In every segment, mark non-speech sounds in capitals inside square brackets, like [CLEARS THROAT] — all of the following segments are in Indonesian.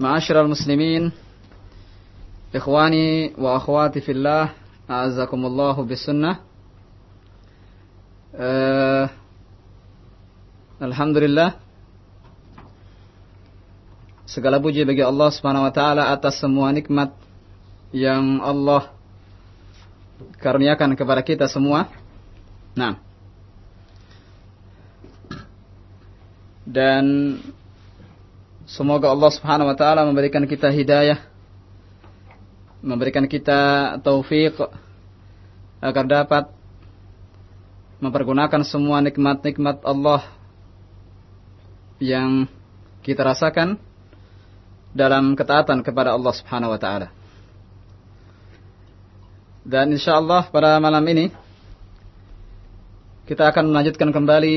Ma'asyiral muslimin Ikhwani wa akhwati fillah A'azakumullahu bisunnah uh, Alhamdulillah Segala puji bagi Allah subhanahu wa ta'ala Atas semua nikmat Yang Allah Karuniakan kepada kita semua. Nah. Dan semoga Allah Subhanahu wa taala memberikan kita hidayah memberikan kita taufik agar dapat mempergunakan semua nikmat-nikmat Allah yang kita rasakan dalam ketaatan kepada Allah Subhanahu wa taala. Dan insyaallah pada malam ini kita akan melanjutkan kembali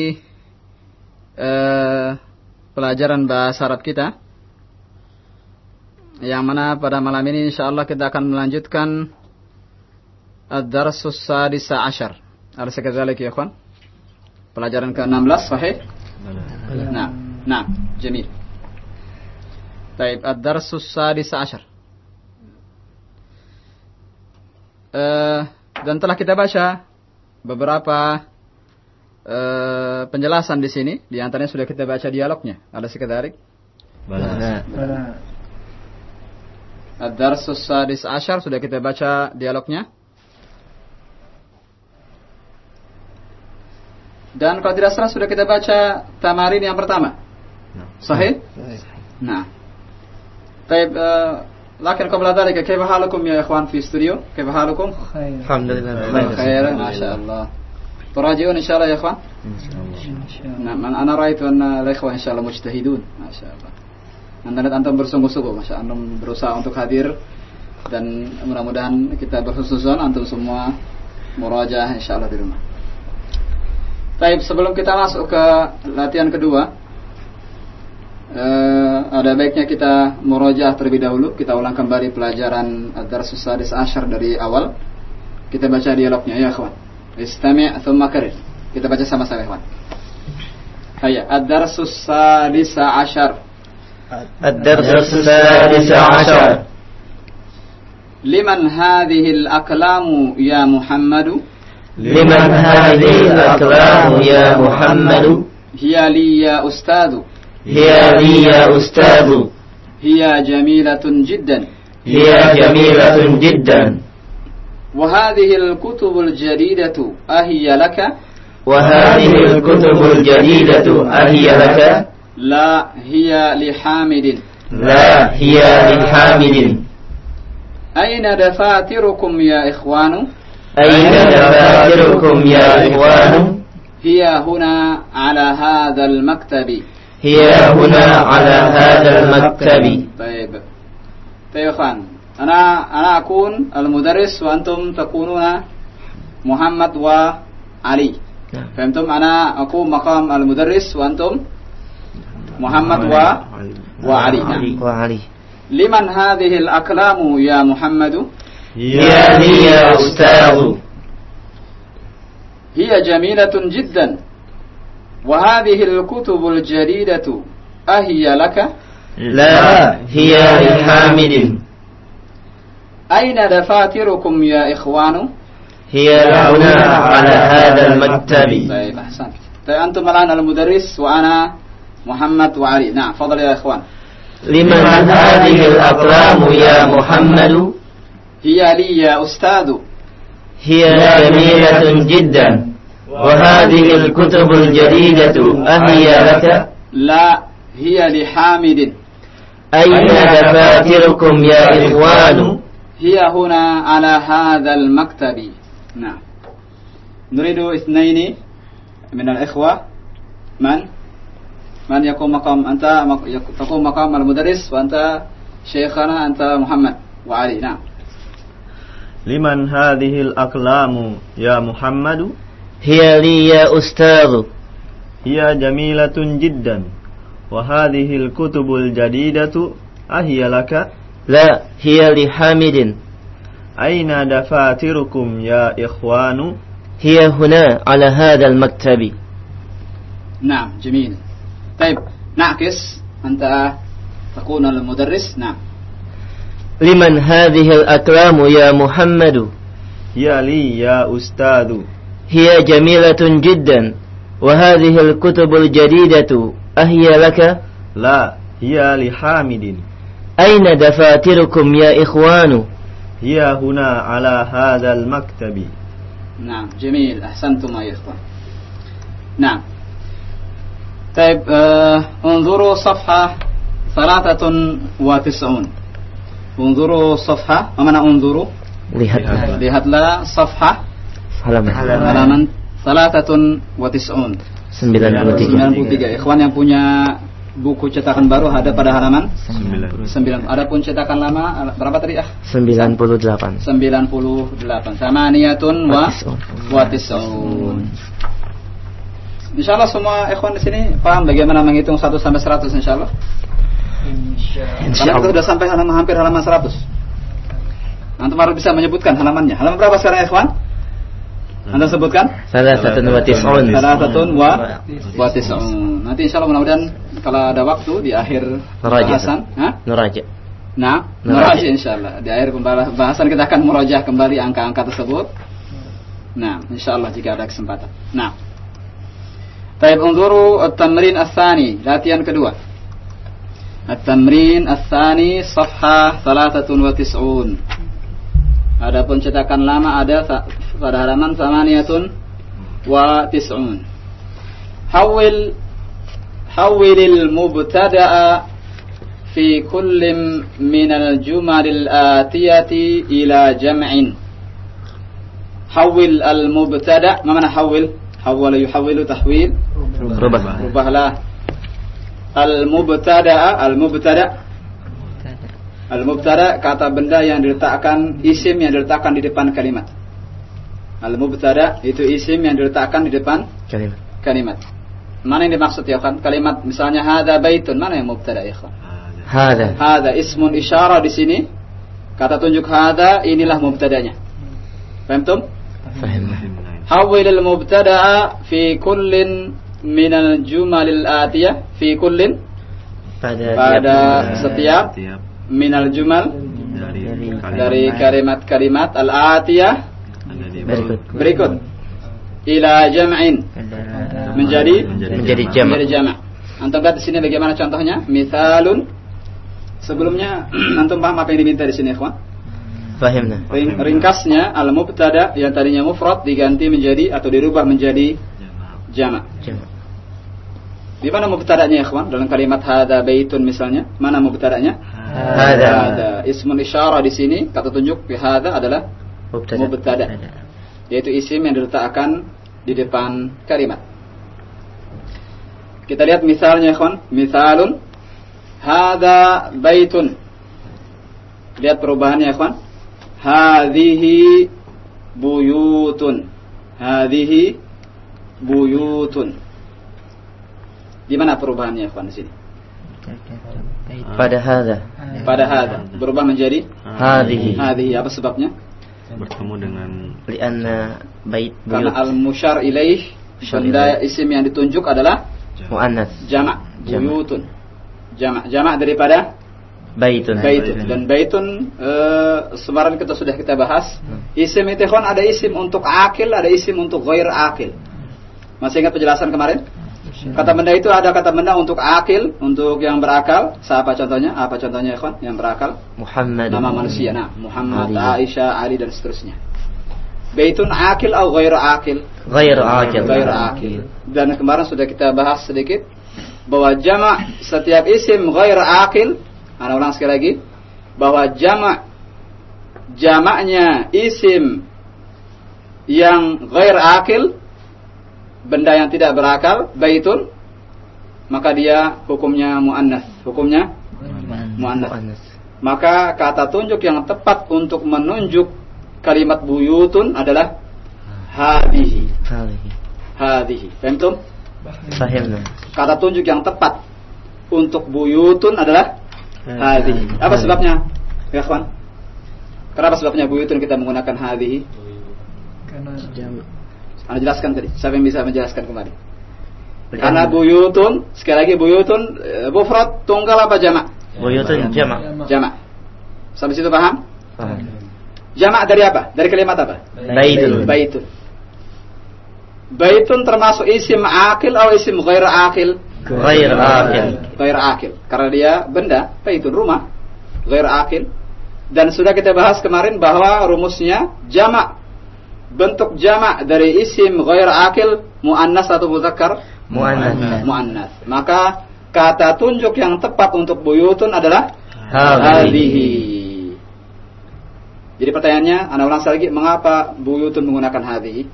uh, pelajaran bahasa Arab kita. Yang mana pada malam ini Insya Allah kita akan melanjutkan Ad-Darsus Sadisa Ashar sekedar lagi ya kawan Pelajaran ke-16 sahih? Nah, nah, jemil. Taib Ad-Darsus Sadisa Ashar uh, eh, Dan telah kita baca Beberapa Eh, penjelasan di sini. Di antaranya sudah kita baca dialognya. Ada sekedarik. Ada Bala. Ashar sudah kita baca dialognya. Dan kalau tidak salah sudah kita baca tamarin yang pertama. Ya. Sahih? Nah. Baik, eh, lakin qabla dhalika kaifa halukum ya ikhwan fi studio? Kaifa halukum? Alhamdulillah. Khair, masyaallah. تراجعون إن شاء الله يا إخوان نعم أنا رأيت أن الإخوة إن شاء الله مجتهدون ما شاء الله Anda lihat antum bersungguh-sungguh, masya Allah berusaha untuk hadir dan mudah-mudahan kita berhususan antum semua murajaah insya Allah di rumah. Baik, sebelum kita masuk ke latihan kedua, Uh, ada baiknya kita merojah terlebih dahulu kita ulang kembali pelajaran Ad-Darsus Sadis Ashar dari awal kita baca dialognya ya kawan Istami' thumma karir. Kita baca sama-sama ikhwan. Hayya, ad-darsus sadis ashar. Ad-darsus sadis ashar. Liman hadhihi al-aqlamu ya Muhammadu? Liman hadhihi al-aqlamu ya Muhammadu? Hiya li ya ustadu. Hiya li ya ustadu. Hiya jamilatun jiddan. Hiya jamilatun jiddan. وهذه الكتب الجديدة أهي لك؟ وهذه الكتب الجديدة أهي لك؟ لا هي لحامد. لا هي لحامد. أين دفاتركم يا إخوان؟ أين دفاتركم يا إخوان؟ هي هنا على هذا المكتب. هي هنا على هذا المكتب. طيب. طيب يا أنا أنا أكون المدرس وأنتم تكونون محمد وعلي. نعم. فهمتم؟ أنا أكون مقام المدرس وأنتم محمد و... وعلي. نعم. وعلي. لمن هذه الأكلام يا محمد؟ يا هي يا أستاذ. هي جميلة جدا. وهذه الكتب الجديدة أهي لك؟ لا هي لحامد أين دفاتركم يا إخوان؟ هي هنا على هذا المكتب. طيب أحسنت. طيب أنتم الآن المدرس وأنا محمد وعلي. نعم فضل يا إخوان. لمن هذه الأقلام يا محمد؟ هي لي يا أستاذ. هي جميلة جدا. وهذه الكتب الجديدة أهي لك؟ لا هي لحامد. أين دفاتركم يا إخوان؟ هي هنا على هذا المكتب نعم نريد اثنين من الإخوة من من يقوم مقام أنت مق- يق- تقوم مقام المدرس وأنت شيخنا أنت محمد وعلي نعم لمن هذه الأقلام يا محمد هي لي يا أستاذ هي جميلة جدا وهذه الكتب الجديدة أهي لك لا هي لحامد. أين دفاتركم يا إخوان؟ هي هنا على هذا المكتب. نعم جميل. طيب نعكس. أنت تكون المدرس؟ نعم. لمن هذه الأكرام يا محمد؟ هي لي يا أستاذ. هي جميلة جدا. وهذه الكتب الجديدة أهي لك؟ لا هي لحامد. أين دفاتركم يا إخوان؟ هي هنا على هذا المكتب. نعم جميل. أحسنتم يا إخوان. نعم. طيب آه انظروا صفحة ثلاثة وتسعون. انظروا صفحة معنى انظروا؟ lihatlah lihatlah صفحة. halaman halaman ثلاثة وتسعون. 93 93 Ikhwan yang punya buku cetakan baru ada pada halaman Sembilan. 9 Adapun cetakan lama berapa tadi ah 98 98 Samaniyatun wa wa tis'un Insyaallah semua ikhwan di sini paham bagaimana menghitung 1 sampai 100 insyaallah. Karena kita sudah sampai halaman hampir halaman 100. Antum harus bisa menyebutkan halamannya. Halaman berapa sekarang ikhwan? Anda sebutkan? salah satu wa tis'un Salasatun wa wa tis'un. Nanti insyaallah mudah-mudahan kalau ada waktu di akhir pembahasan, nuraja Nah, meraja insyaallah. Di akhir pembahasan kita akan merajah kembali angka-angka tersebut. Nah, insyaallah jika ada kesempatan. Nah. Taib unzuru at-tamrin ats-tsani, latihan kedua. At-tamrin ats-tsani safhah 93. Adapun cetakan lama ada pada halaman samaniyatun wa tis'un. Hawil hawilil mubtada'a fi kullim minal jumalil atiyati ila jam'in. Hawil al mubtada ma mana hawil hawala yuhawilu tahwil? Rubah. Rubahlah. Al mubtada al mubtada. Al mubtada kata benda yang diletakkan isim yang diletakkan di depan kalimat. Al mubtada itu isim yang diletakkan di depan kalimat. Mana yang dimaksud ya kan? Kalimat misalnya hada baitun, mana yang mubtada ya kan? hada. Hada. Ismun isyarah di sini. Kata tunjuk hada inilah mubtadanya. Paham tum? fahimna Hawil al mubtada'a fi kullin min al jumal al atiyah. Fi kullin? Pada pada tiap- setiap min al jumal. Dari kalimat-kalimat al atiyah berikut. berikut ila jam'in menjadi menjadi jama' menjadi jama'. Antum lihat di sini bagaimana contohnya? Misalun sebelumnya [CLEARS THROAT] antum paham apa yang diminta di sini, ikhwan? fahimna Ring- ringkasnya al mubtada yang tadinya mufrad diganti menjadi atau dirubah menjadi jama'. jama' Di mana mubtada'nya, ikhwan? Dalam kalimat hada baitun misalnya, mana mubtada'nya? hada Hada. Ismun isyarah di sini kata tunjuk fi hada adalah mubtada Mubtada. Yaitu isim yang diletakkan di depan kalimat. Kita lihat misalnya, ikhwan. Misalun hada baitun. Lihat perubahannya, ikhwan. Hadhihi buyutun. Hadhihi buyutun. Di mana perubahannya, ikhwan di sini? pada hadha pada hadha berubah menjadi hadhihi hadhihi apa sebabnya bertemu dengan lianna bait karena buyut. al musyar ilaih benda isim yang ditunjuk adalah muannas. Jamak buyutun. Jamak jamak daripada baitun. baitun. Dan baitun eh, kita sudah kita bahas. Isim itu ikhwan ada isim untuk akil ada isim untuk ghair akil. Masih ingat penjelasan kemarin kata benda itu ada kata benda untuk akil untuk yang berakal. Siapa contohnya? Apa contohnya ikhwan yang berakal? Muhammad nama manusia nah. Muhammad Ali. Aisyah Ali dan seterusnya. Baitun akil atau ghair akil? Ghair akil. Ghair akil. Dan kemarin sudah kita bahas sedikit bahwa jamak setiap isim ghair akil, ana ulang sekali lagi, bahwa jamak jamaknya isim yang ghair akil benda yang tidak berakal baitun maka dia hukumnya muannas. Hukumnya muannas. Maka kata tunjuk yang tepat untuk menunjuk kalimat buyutun adalah hadhihi hadhihi hadhihi fahimtum fahimna kata tunjuk yang tepat untuk buyutun adalah hadhihi apa sebabnya? Ya kawan kenapa sebabnya buyutun kita menggunakan hadhihi Anda jelaskan tadi. Siapa yang bisa menjelaskan kembali? Karena buyutun sekali lagi buyutun eh, mufrad tunggal apa jamak buyutun jamak jamak sampai situ paham? Paham. jamak dari apa? Dari kalimat apa? Baitun. Baitun. Baitun termasuk isim akil atau isim ghair akil? Ghair akil. Ghair akil. Karena dia benda baitun rumah. Ghair akil. Dan sudah kita bahas kemarin bahwa rumusnya jamak bentuk jamak dari isim ghair akil muannas atau muzakkar? Muannas. Muannas. Maka kata tunjuk yang tepat untuk buyutun adalah hadhihi jadi pertanyaannya anda ulang lagi mengapa buyutun menggunakan hadhihi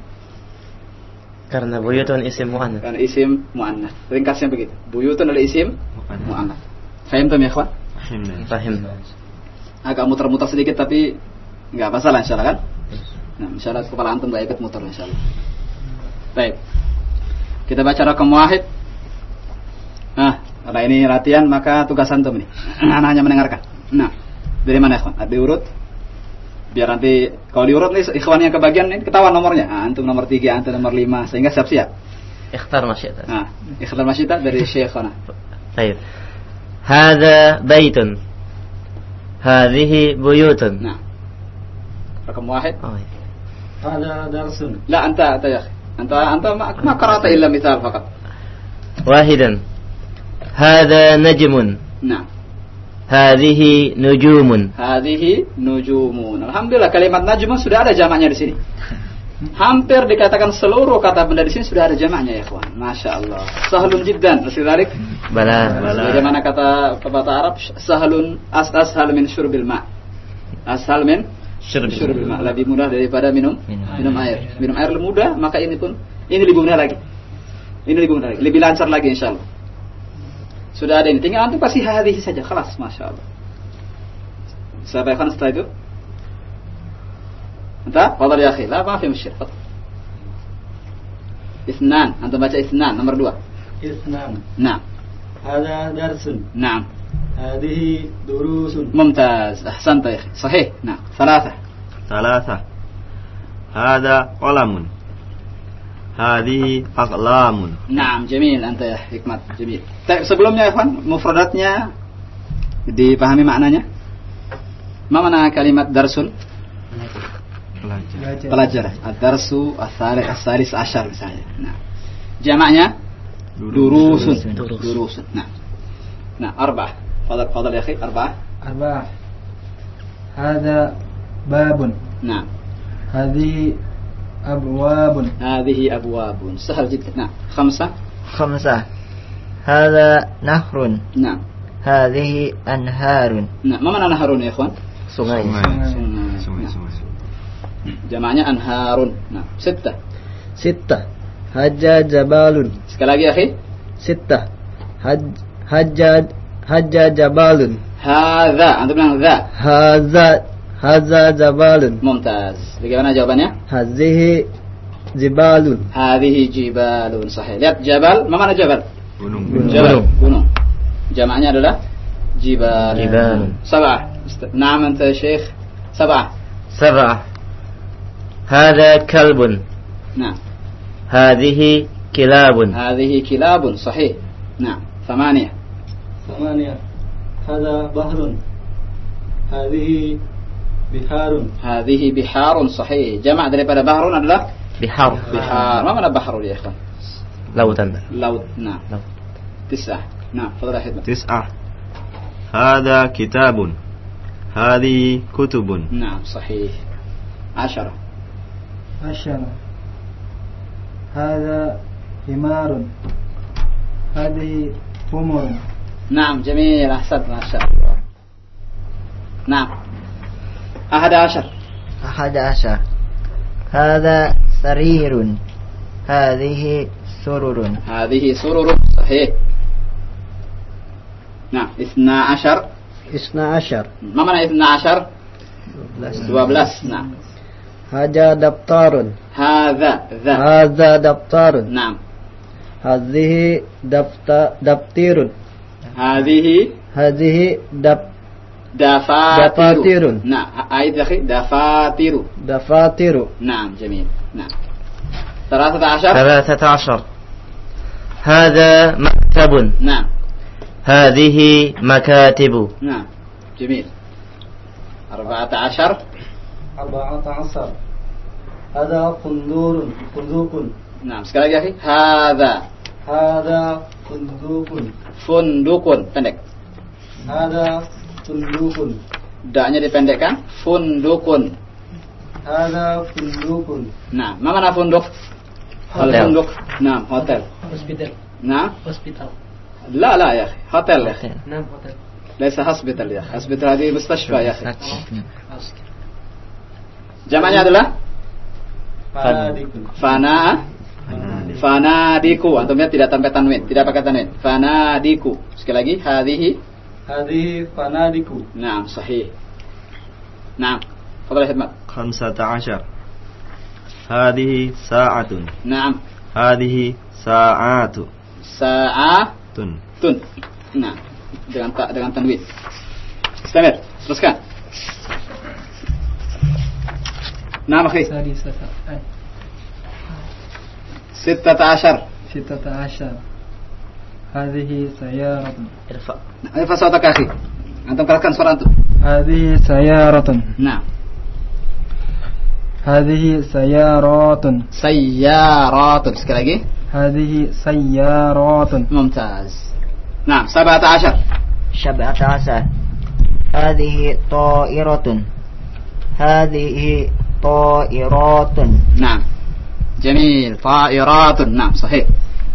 karena buyutun isim muannas. Karena isim muannas. Ringkasnya begitu. Buyutun adalah isim muannas. Fahim tuh ya kawan fahim agak muter-muter sedikit tapi nggak masalah insyaallah kan Nah, misalnya kepala antum gak ikut muter misalnya. Baik. Kita baca rakam wahid. Nah, karena ini latihan maka tugas antum ini. [CLEARS THROAT] Anak hanya mendengarkan. Nah, dari mana ikhwan? Ada urut? Biar nanti kalau diurut nih ikhwan yang kebagian ini ketahuan nomornya. Nah, antum nomor 3, antum nomor 5 sehingga siap-siap. Ikhtar masyita. Nah, ikhtar masyita dari Syekh Khana. Baik. Hadza baitun. Hadhihi buyutun. Nah. Rakam wahid. Oh, iya. هذا درس لا أنت أنت يا أخي أنت أنت ما, ما قرأت إلا مثال فقط واحدا هذا نجم نعم هذه نجوم هذه نجوم Alhamdulillah kalimat najmun sudah ada jamaknya di sini hampir dikatakan seluruh kata benda di sini sudah ada jamaknya ya kawan Masya Allah sahlun jiddan Rasulullah بلى bagaimana kata pepatah Arab sahlun as ashal min syurbil ma ashal min شرب syurub lebih mudah daripada minum minum, minum air. air. Minum air lebih mudah, maka ini pun ini lebih mudah lagi. Ini lebih mudah lagi, lebih lancar lagi insyaallah. Sudah ada ini. Tinggal antum pasti hari saja, kelas masya Allah. Sahabat kan setelah itu? Entah, pada ya akhir lah ma fi. Isnan, antum baca isnan nomor dua. Isnan. Nah. Ada darsun. Nah. هذه دروس ممتاز أحسنت يا أخي صحيح نعم ثلاثة ثلاثة هذا قلم هذه أقلام نعم جميل أنت يا حكمت جميل طيب sebelumnya ya ikhwan mufradatnya dipahami maknanya ما معنى كلمة درس pelajaran ad-darsu as-salis as-salis asyar misalnya nah jamaknya durusun durusun nah nah arba'ah fadal fadal ya akhi arba'ah أربعة هذا باب nah هذه أبواب هذه أبواب سهل جدا نعم خمسة خمسة هذا نهر نعم هذه أنهار نعم ما معنى نهرون يا إخوان sungai sungai Nah. Jamaknya anharun. Nah, sittah. ستة هجا جبال Sekali lagi ya, akhi. ستة هج هجا هجا جبال Hadza. Antum bilang dza. هذا هذا جبال Mumtaz. Bagaimana jawabannya? هذه جبال Hadhihi jibalun. Sahih. Lihat jabal. Ma mana jabal? gunung Jabal. Gunung. Jamaknya adalah jibal. Jibal. Sab'ah. Ist- Naam anta ya Syekh. Sab'ah. سبعة هذا كلب Nah, هذه كلاب هذه كلاب صحيح. Nah, ثمانية. ثمانية. هذا بحر. هذه بحار. هذه بحار صحيح. جمع daripada ولا adalah بحار. بحار. ما معنى بحر يا إخوان؟ لوطا لو نعم. تسعة. نعم فضل أحمد تسعة. هذا كتاب. هذه كتب. نعم صحيح. عشرة. عشرة. هذا حمار. هذه حمر. نعم جميل أحسنت ما شاء الله. نعم. أحد عشر. أحد عشر. هذا سرير. هذه سرر. هذه سرر صحيح. نعم اثنا عشر. اثنا عشر. ما معنى اثنا عشر؟ dua belas نعم. هذا دفتر. هذا ذا. هذا دفتر. نعم. هذه دفتر. هذه هذه دف دفاتر. دفاتر. نعم. أعيد يا أخي دفاتر. دفاتر. نعم جميل. نعم. ثلاثة عشر. ثلاثة عشر. هذا مكتب. نعم. هذه مكاتب. نعم. جميل. أربعة عشر. أربعة عشر. هذا فندور فندوق. نعم. lagi ya akhi هذا. هذا فندوق fundukun pendek هذا فندوق daknya dipendekkan fundukun هذا فندوق nah ma mana funduk Hotel. funduk nah hotel hospital nah hospital لا لا يا اخي هوتيل يا اخي نعم hotel ليس هوسبيتال يا اخي هوسبيتال هذه مستشفى يا اخي jamaknya adalah فنادق fana Fanadiku. Antumnya tidak tanpa tanwin, tidak pakai tanwin. Fanadiku. Sekali lagi hadhihi hadhihi fanadiku. Naam, sahih. Naam. Fadhal khidmat. 15. Hadhihi sa'atun. Naam. Hadhihi sa'atu. Sa'atun. Tun. Nah, dengan tak dengan tanwin. Istamir, teruskan. Naam, akhi. Sadi. ستة عشر ستة عشر هذه سيارة ارفع Ayo fasadak akhi antum kerahkan suara antum هذه سيارة nah هذه سيارات sayyaratun sekali lagi هذه سيارات ممتاز نعم سبعة عشر سبعة عشر هذه طائرة هذه طائرات نعم جميل. طائرات. نعم صحيح.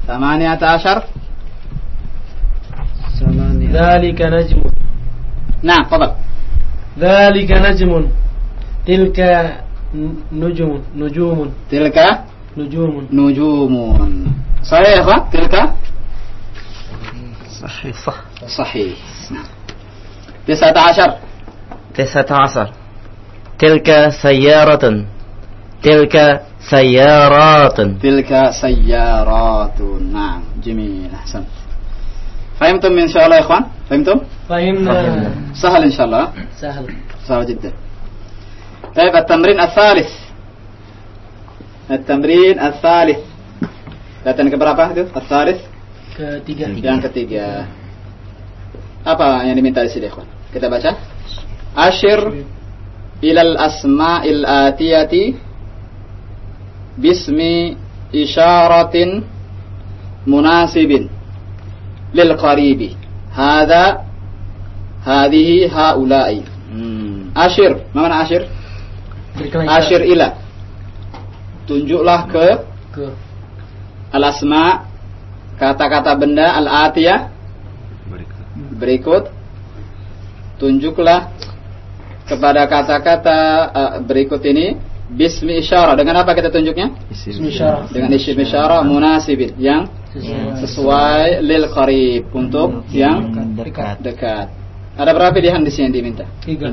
ثمانية عشر. ثمانية. ذلك نجم. نعم تفضل. ذلك نجم. تلك نجوم. نجوم. تلك نجوم. نجوم. صحيح تلك؟ صحيح صح. صحيح. نعم. تسعة عشر. تسعة عشر. تلك سيارة. تلك سيارات تلك سيارات نعم جميل أحسنت فهمتم إن شاء الله يا إخوان فهمتم فهمنا سهل إن شاء الله سهل سهل جدا طيب التمرين الثالث التمرين الثالث Latihan keberapa itu? Al-Thalith ketiga Yang ketiga Apa yang diminta di sini ikhwan? Kita baca Ashir Ilal asma'il atiyati Bismi Isyaratin Munasibin Lil qaribi. Hada Hadihi haulai. Hmm. Ashir Mana ashir? berikan Ashir ila. Tunjuklah ke ke. Al-asma Kata-kata benda Al-atiyah. Berikut. Tunjuklah Kepada kata-kata uh, berikut ini Bismi isyarah Dengan apa kita tunjuknya? Ismisyarah. Dengan isim isyarah munasibin Yang sesuai lil qarib Untuk yang dekat dekat Ada berapa pilihan di sini yang diminta? tiga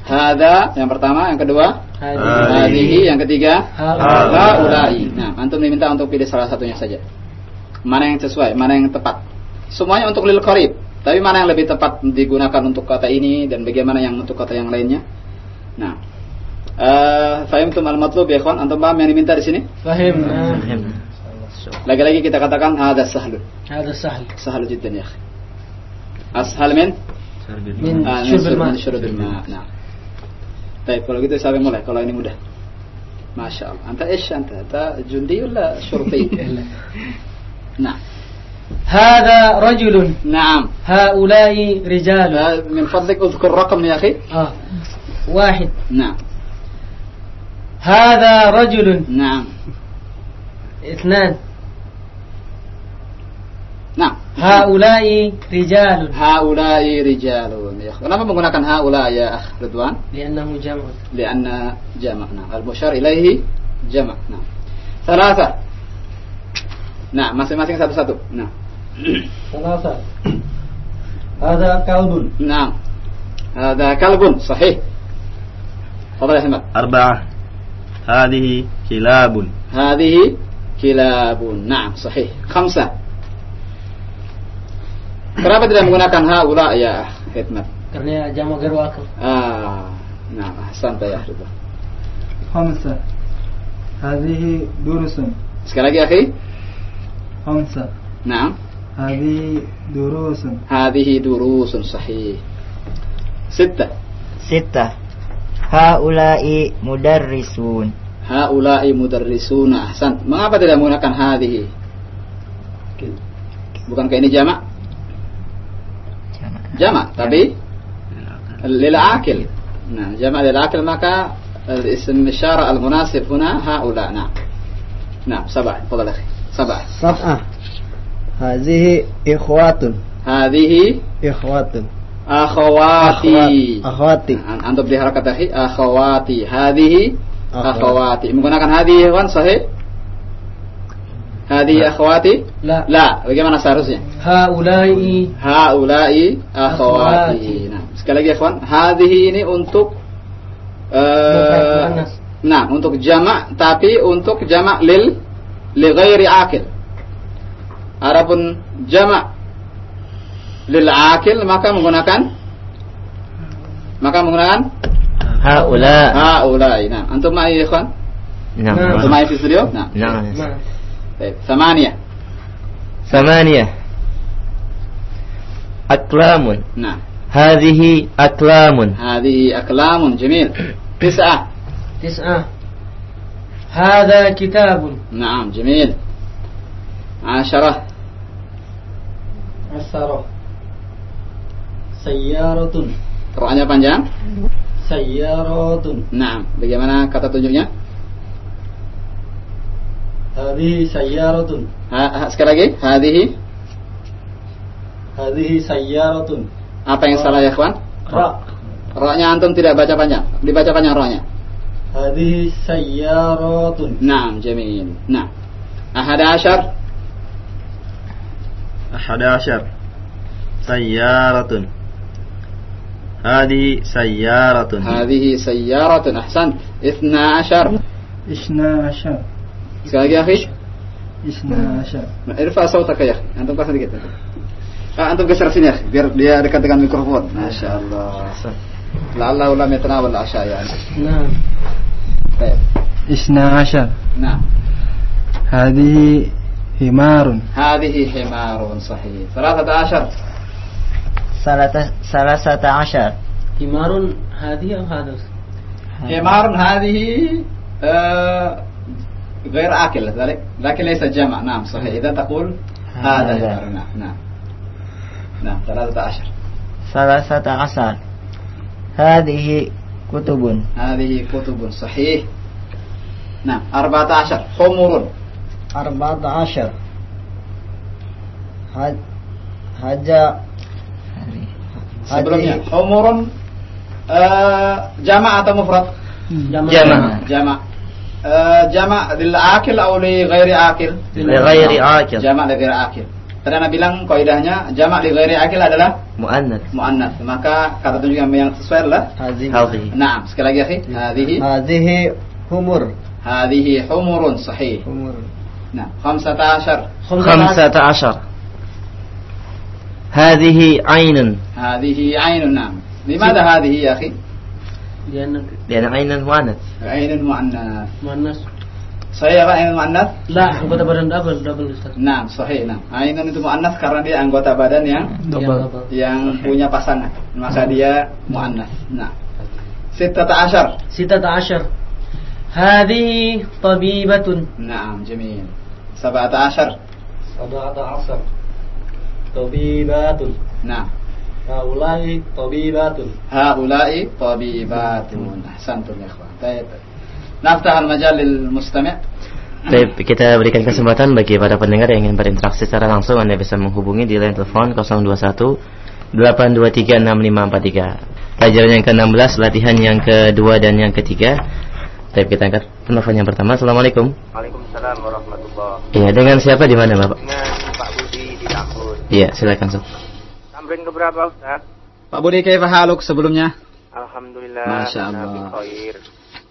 Hada yang pertama, yang kedua Hadi. Hadihi, yang ketiga Haulai. Nah, antum diminta untuk pilih salah satunya saja. Mana yang sesuai, mana yang tepat. Semuanya untuk lil qarib. Tapi mana yang lebih tepat digunakan untuk kata ini dan bagaimana yang untuk kata yang lainnya? Nah, fahimtum al-matlub ya ikhwan? Antum paham yang diminta di sini? Fahim. Lagi-lagi kita katakan hada sahlu. هذا سهل Sahlu jiddan ya akhi. Ashal min من Ah, شرب min الماء syurbil ma. Nah. Baik, kalau gitu siapa yang mulai? Kalau ini mudah. Masya Allah. Anta ish anta? Anta jundi wala syurti? [LAUGHS] nah. هذا رجل Naam. هؤلاء رجال لا، من فضلك اذكر رقم يا أخي آه. واحد نعم هذا رجل نعم اثنان نعم هؤلاء رجال هؤلاء رجال يا أخي kenapa menggunakan هؤلاء ya أخ رضوان لأنه جمع لأن جمع نعم المشار إليه جمع نعم ثلاثة نعم masing-masing satu-satu nah ثلاثة هذا كلب نعم هذا كلب صحيح تفضل يا حماد أربعة هذه كلاب هذه كلاب نعم صحيح خمسة Kenapa tidak menggunakan haula ya Hikmat? karena jamak garu akal Ah, nah, ahsan ya Ridwan. خمسة هذه درس Sekali lagi akhi. خمسة Naam. هذه دروس Hadhihi durusun sahih. Sitta. ستة هؤلاء مدرسون Haula'i mudarrisuna ahsan. Mengapa tidak menggunakan hadhihi? Bukankah ini jamak? Jamak, tapi lil akil. Nah, jamak lil akil maka الاسم الإشارة المناسب هنا هؤلاء نعم نعم سبعة تفضل أخي سبعة سبعة هذه إخوات هذه إخوات akhawati. Akhawati. Nah, antum di harakat akhi akhawati. Hadhihi akhawati. Menggunakan hadhihi kan sahih? Hadhihi akhawati? La. La. Bagaimana seharusnya? Haulai. Haulai akhawati. Nah, sekali lagi ikhwan, hadhihi ini untuk uh, Nah, untuk jamak tapi untuk jamak lil li ghairi akil. Arabun jamak lil akil maka menggunakan maka menggunakan هؤلاء. هؤلاء نعم. أنتم معي يا إخوان؟ نعم. أنتم معي في الاستوديو؟ نعم. نعم. ما طيب ثمانية. ثمانية. أكلام نعم. هذه أكلام هذه أكلام جميل. تسعة. تسعة. هذا كتاب. نعم جميل. عشرة. عشرة. Sayyaratun. Rohnya panjang? Sayyaratun. Nah, bagaimana kata tunjuknya? Hadihi sayyaratun. Ha, ha, sekali lagi, hadihi. Hadihi sayyaratun. Apa yang salah ya, kawan? Ra. Ro'anya antum tidak baca panjang. Dibaca panjang ro'anya Hadihi sayyaratun. Nah, jamin Nah Ahada asyar. Ahada asyar. Sayyaratun. هذه سيارة. هذه سيارة. أحسنت. اثنا عشر. اثنا عشر. سؤالك يا أخي؟ اثنا عشر. ارفع صوتك يا أخي. أنت بخير جدا آه أنت بتشرفين يا أخي بير بير كده الميكروفون ما شاء الله. لعله لم يتناول العشاء يعني. نعم. طيب. اثنا عشر. نعم. هذه حمار. هذه حمار صحيح. ثلاثة عشر. ثلاثة ثلاثة عشر. حمار هذه أو هذا hadhihi آه، غير آكل ذلك لكن ليس جمع. نعم صحيح. إذا تقول هذا. هذا. حمار نعم نعم. نعم ثلاثة عشر. ثلاثة عشر. هذه كتب. هذه كتب صحيح. نعم أربعة عشر. خمر أربعة عشر. هج هجا Sebelumnya umurun eh, uh, jama' atau mufrad? Jama'. Jama'. Jama'. Uh, jama' lil akil atau li ghairi akil? Li ghairi akil. Jama' li ghairi akil. Tadi Anda bilang kaidahnya jama li ghairi akil adalah muannats. Muannats. Maka kata tunjuk yang sesuai adalah hadhihi. nah sekali lagi akhi, hadhihi. Hadhihi humur. Hadhihi humurun sahih. Humur. Nah, 15. 15. هذه عين هذه عين نعم لماذا هذه يا أخي لأن لأن عين مؤنث عين مؤنث مؤنث صحيح Pak عين مؤنث lah anggota badan double double Ustaz Nah, sahih. Nah, ainun itu muannas karena dia anggota badan yang Yang double. yang punya pasangan. Maka dia muannas. Nah. Sittata ashar. ستة عشر هذه طبيبة Naam, jamil. Sab'ata ashar. سبعة عشر طبيبات Nah, هؤلاء طبيبات haula'i tabibatun. Ahsantum ya ikhwan. Baik. Naftah al-majal lil mustami'. Baik, kita berikan kesempatan bagi para pendengar yang ingin berinteraksi secara langsung Anda bisa menghubungi di line telepon 021 823 6543. Pelajaran yang ke-16, latihan yang kedua dan yang ketiga. Baik, kita angkat telepon yang pertama. Assalamualaikum. Waalaikumsalam warahmatullahi Iya, dengan siapa di mana, Bapak? Dengan Iya, silakan, Sob. Tamrin keberapa Ustaz? Pak Budi kaifa haluk sebelumnya? Alhamdulillah. Masya Allah.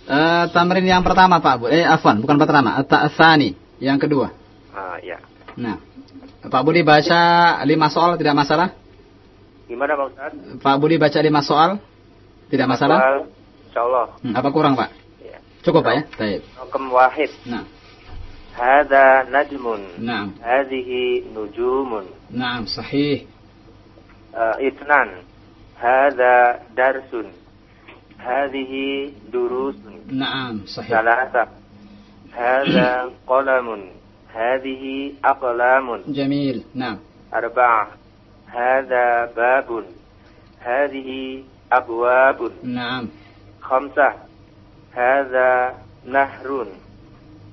Eh, tamrin yang pertama Pak Budi. Eh, afwan, bukan pertama. At-tsani, yang kedua. Ah, ya. Nah. Pak Budi baca lima soal tidak masalah? Gimana Pak Ustaz? Pak Budi baca lima soal tidak masalah? Soal, Insyaallah. Hmm, apa kurang Pak? Ya. Cukup Pak ya? Baik. Wahid. Nah, هذا نجم نعم. هذه نجوم. نعم صحيح. آه اثنان. هذا درس. هذه دروس. نعم صحيح. ثلاثة. هذا [CLEARS THROAT] قلم. هذه أقلام. جميل نعم. أربعة. هذا باب. هذه أبواب. نعم. خمسة. هذا نهر.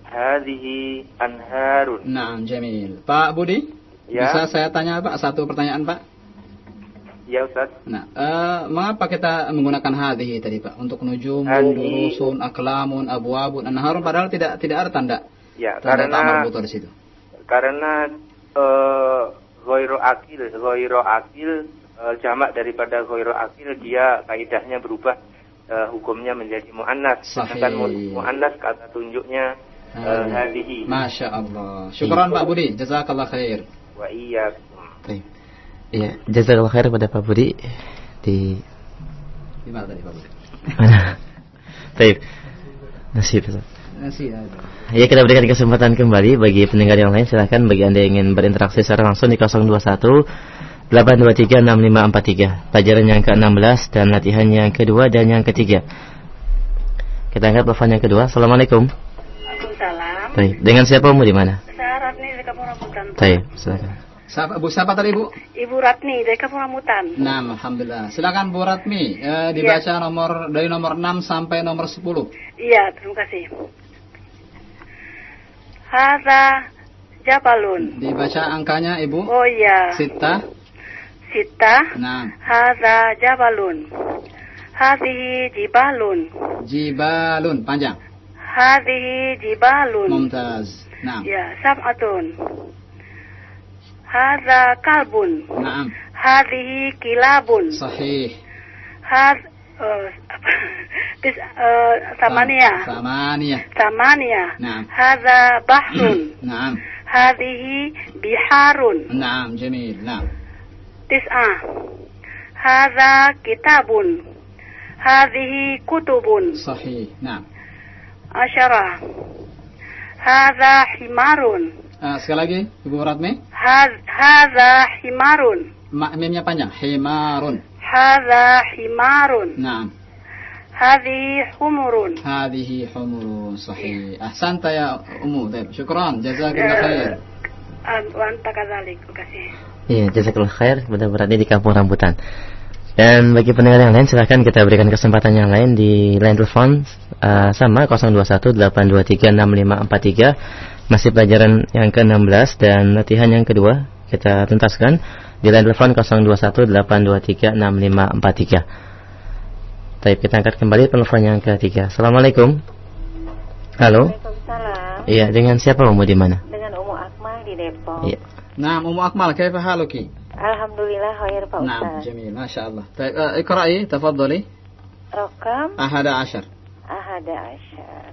Hadhihi anharun. Nah, jamil. Pak Budi, ya. bisa saya tanya Pak satu pertanyaan Pak? Ya Ustaz. Nah, uh, mengapa kita menggunakan Hadhi tadi Pak untuk menuju durusun, aklamun, abu-abun anharun padahal tidak tidak ada tanda. Ya, tanda karena butuh di situ. Karena eh, uh, ghairu akil, ghairu akil uh, eh, jamak daripada ghairu akil dia kaidahnya berubah uh, hukumnya menjadi muannas. Sedangkan muannas kata tunjuknya hadihi Masya Allah. Syukran Pak Budi, jazakallah khair. wa iyyakum Baik. Iya, jazakallah khair pada Pak Budi di Di mana tadi Pak Budi? mana? Baik. Nasib. Ustaz. Nasi ada. Ya kita berikan kesempatan kembali bagi pendengar yang lain silahkan bagi anda yang ingin berinteraksi secara langsung di 021 823 6543 pelajaran yang ke-16 dan latihan yang kedua dan yang ketiga kita angkat telepon yang kedua Assalamualaikum. Baik. dengan siapa mu di mana Saya Ratni dari Kampung Rambutan. Baik, silakan Siapa, Bu, siapa tadi Bu? Ibu Ratni dari Kampung Rambutan. Nah, Alhamdulillah. Silakan Bu Ratmi, eh, dibaca nomor dari nomor 6 sampai nomor 10. Iya, terima kasih. Haza Jabalun. Dibaca angkanya Ibu. Oh iya. Sita. Sita. Nah, Haza Jabalun. Hadhihi Jibalun. jibalun panjang. Hadhihi Jibalun. Mumtaz. Nah. Ya, Sab'atun. Haza Kalbun. Naam. Hadhihi Kilabun. Sahih. Had Samania. Samania. Samania. Naam. Hadza bahrun. Naam. Hadhihi biharun. Naam, jamil. Naam. Tis'ah. Hadza kitabun. Hadhihi kutubun. Sahih. Naam. Asyara. Hadza himarun. Ah, sekali lagi, Ibu Ratmi. Had- Hadza himarun. Ma mimnya panjang. Himarun. Hadza himarun. Naam. Hadhihi humurun. هذه حمر صحيح أحسنت يا أمو طيب شكرا جزاك الله خير An- Wa anta kadzalik. Terima kasih. Iya, jazakallah khair Mudah berada di kampung rambutan Dan bagi pendengar yang lain silahkan kita berikan kesempatan yang lain di line telepon uh, sama 0218236543 masih pelajaran yang ke-16 dan latihan yang kedua kita tuntaskan di line telepon 0218236543. Tapi kita angkat kembali telepon yang ketiga. Assalamualaikum. Halo. Waalaikumsalam. Iya, dengan siapa Umu di mana? Dengan Umu Akmal di Depok. Iya. Nah, Umu Akmal, kayak Ki? Alhamdulillah khair Pak Ustaz. Naam, jamil, Masya Allah. Baik, eh, uh, ikrai, tafadhali. Rakam. Ahada asyar. Ahada asyar.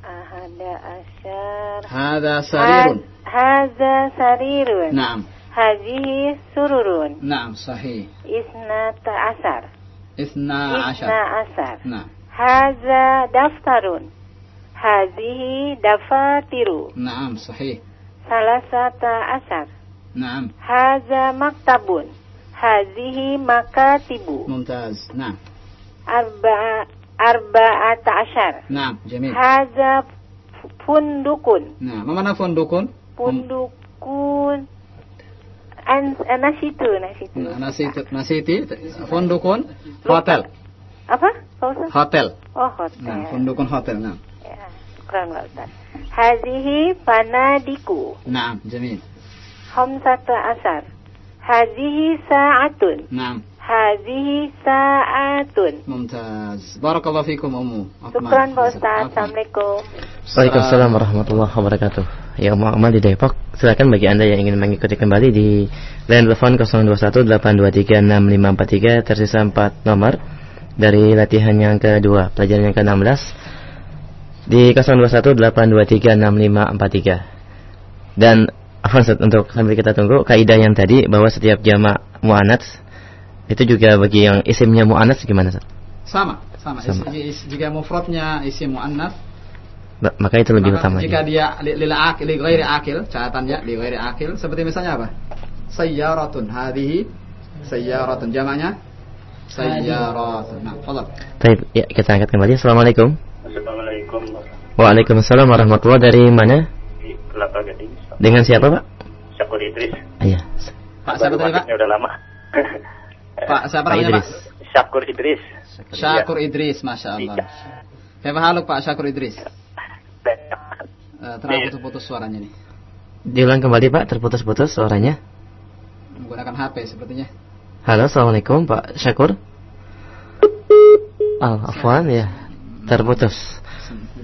Ahada asyar. Hada sarirun. Hada sarirun. Naam. Haji sururun. Naam, sahih. Isna asar. Isna asar. Isna asar. Naam. Haza daftarun. Hadhihi dafatiru. Naam, sahih. Salasata asar. نعم هذا مكتب هذه مكاتب ممتاز نعم أربعة أربعة عشر نعم جميل هذا فندق نعم ما معنى فندق فندق أن نسيت نسيت Nasiti, nasiti fundukun hotel apa Pak Ustaz? hotel Oh hotel nah fundukun hotel nah ya, kurang Pak Ustaz Hazihi fanadiku نعم جميل Khamsata asar Hazihi sa'atun نعم Hazihi sa'atun ممتاز بارك الله فيكم أمو Syukran Pak Ustaz Assalamualaikum Waalaikumsalam warahmatullahi wabarakatuh. Ya Om Amal di Depok, silakan bagi Anda yang ingin mengikuti kembali di line telepon 0218236543 tersisa 4 nomor dari latihan yang kedua, pelajaran yang ke-16 di 0218236543. Dan apa Ustaz, untuk sambil kita tunggu kaidah yang tadi bahwa setiap jamak muannats itu juga bagi yang isimnya muannats gimana Ustaz? sama sama, Sama. Is- is- jika mufradnya isim muannats Maka itu lebih maka utama. jika dia li- lil akil li ghairi akil catatannya li ghairi akil seperti misalnya apa sayyaratun hadhihi sayyaratun jamaknya sayyaratun nah fadal Baik, ya kita angkat kembali. Assalamualaikum. Assalamualaikum Waalaikumsalam warahmatullahi dari mana? di Kelapa Gading Dengan siapa Pak? Syakur Idris Iya. Pak siapa tadi Pak Masuknya udah lama [LAUGHS] Pak siapa Pak namanya Idris. Pak Syakur Idris Syakur Idris Masya Allah Kaifa haluk Pak Syakur Idris Eh, Terlalu putus-putus suaranya nih Diulang kembali Pak, terputus-putus suaranya. menggunakan HP sepertinya Halo, Assalamualaikum Pak Syakur. Al, afwan ya. Terputus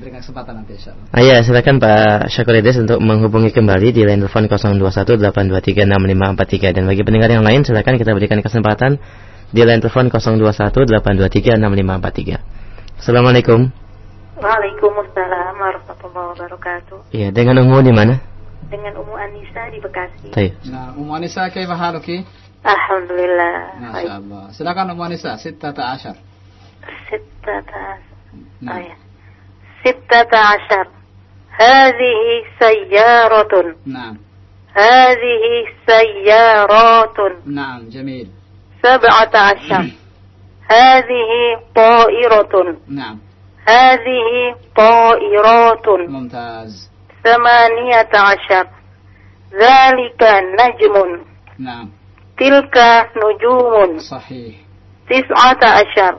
diberikan kesempatan nanti insyaallah. Ya, silakan Pak Syakurides untuk menghubungi kembali di line telepon 0218236543 dan bagi pendengar yang lain silakan kita berikan kesempatan di line telepon 0218236543. Assalamualaikum. Waalaikumsalam warahmatullahi wabarakatuh. Iya, dengan umum di mana? Dengan umum Anissa di Bekasi. Tayo. Nah, Umu Anissa kaifa haluki? Alhamdulillah. Masyaallah. Silakan umum Anissa, 16. 16. Nah. Oh, ya. ستة عشر. هذه سيارة. نعم. هذه سيارات. نعم جميل. سبعة عشر. هذه طائرة. نعم. هذه طائرات. ممتاز. ثمانية عشر. ذلك نجم. نعم. تلك نجوم. صحيح. تسعة عشر.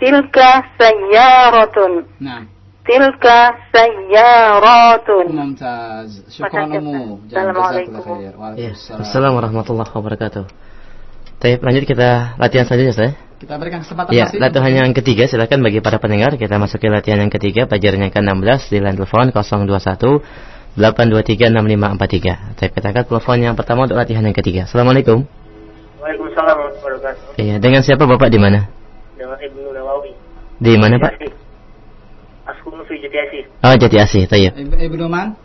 تلك سيارة. نعم. tilka sayyaratun. Mumtaz. Syukran umu. Assalamualaikum. Warahmatullahi wabarakatuh. Baik, lanjut kita latihan selanjutnya, saya. Kita berikan kesempatan ya, masih. latihan yang ketiga silakan bagi para pendengar kita masuki latihan yang ketiga pelajarannya ke-16 di line telepon 021 823 6543. Saya katakan telepon yang pertama untuk latihan yang ketiga. Assalamualaikum. Waalaikumsalam warahmatullahi wabarakatuh. Iya, dengan siapa Bapak di mana? Dengan Ibnu Nawawi. Di mana, Pak? [LAUGHS] Askunu fi Jati Asih Oh, Jati Asih, tayyib. Ib- Ibnu man?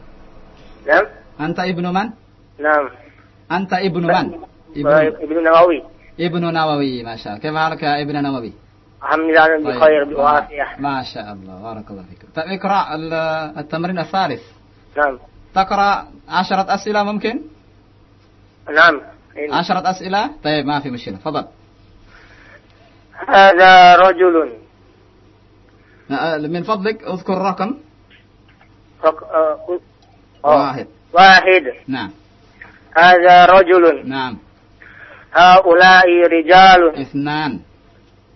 Nam Anta ibnu man? Nam Anta ibnu man? Ibnu, Ibnu Nawawi ibnu Nawawi ما شاء الله كيف حالك يا ابن نووي Alhamdulillah bi khair bi wafiyah ما شاء الله بارك الله فيكم طيب اقرأ ال- التمرين الثالث Nam تقرأ عشرة أسئلة ممكن Nam Ini. عشرة أسئلة طيب ما في مشكلة تفضل هذا رجل أه، من فضلك اذكر رقم. رق... آه، آه. واحد. واحد. نعم. هذا رجل. نعم. هؤلاء رجال. اثنان.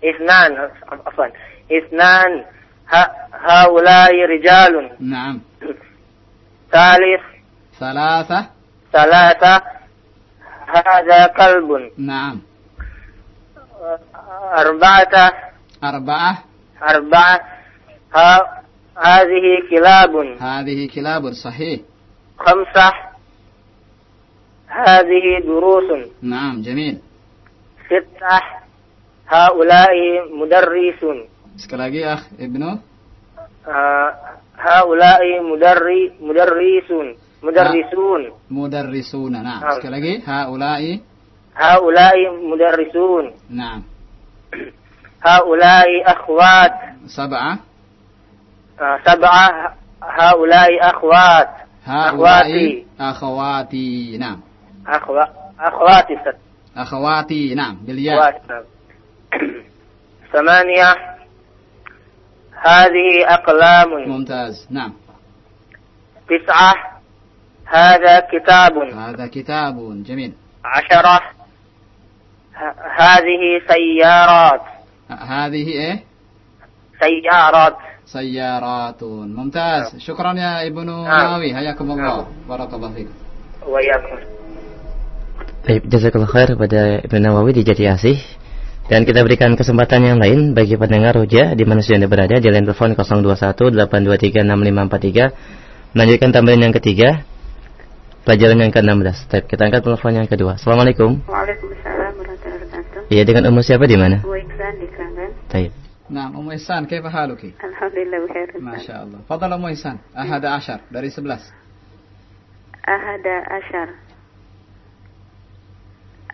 اثنان. عفوا. اثنان. هؤلاء رجال. نعم. ثالث. ثلاثة. ثلاثة. هذا كلب. نعم. أربعة. أربعة. أربعة. ها هذه كلاب. هذه كلاب صحيح. خمسة. هذه دروس. نعم جميل. ستة. هؤلاء مدرسون sekali lagi akh Ibnu آه، هؤلاء مدري مدرسون. مدرسون. Nah, Naam. sekali lagi haula'i. هؤلاء مدرسون. Naam. هؤلاء أخوات. Sab'ah. آه، سبعة هؤلاء أخوات. هؤلاء أخواتي. أخواتي نعم. أخواتي ست. أخواتي نعم بالياء. نعم. [CLEARS THROAT] ثمانية. هذه أقلام. ممتاز نعم. تسعة. هذا كتاب. هذا كتاب جميل. عشرة. هذه سيارات. هذه إيه؟ سيارات. sayyaratun. Mumtaz. Syukran ya Ibnu ah. Nawawi. Hayakumullah. Ya. Barakallahu fiik. Wa Baik, jazakallah khair kepada Ibnu Nawawi di Jati Asih. Dan kita berikan kesempatan yang lain bagi pendengar Roja di mana sudah berada di line telepon 021 823 6543. Melanjutkan tambahan yang ketiga, pelajaran yang ke-16. Step kita angkat telepon yang kedua. Assalamualaikum. Waalaikumsalam warahmatullahi wabarakatuh. Iya, dengan umur siapa di mana? Bu Iksan di Krangan. Baik. Nah, Umu Ihsan, kaifa haluki? Alhamdulillah bikhair. Masya Allah. Fadal Umu Ihsan, ahada ashar, dari sebelas. Ahada ashar.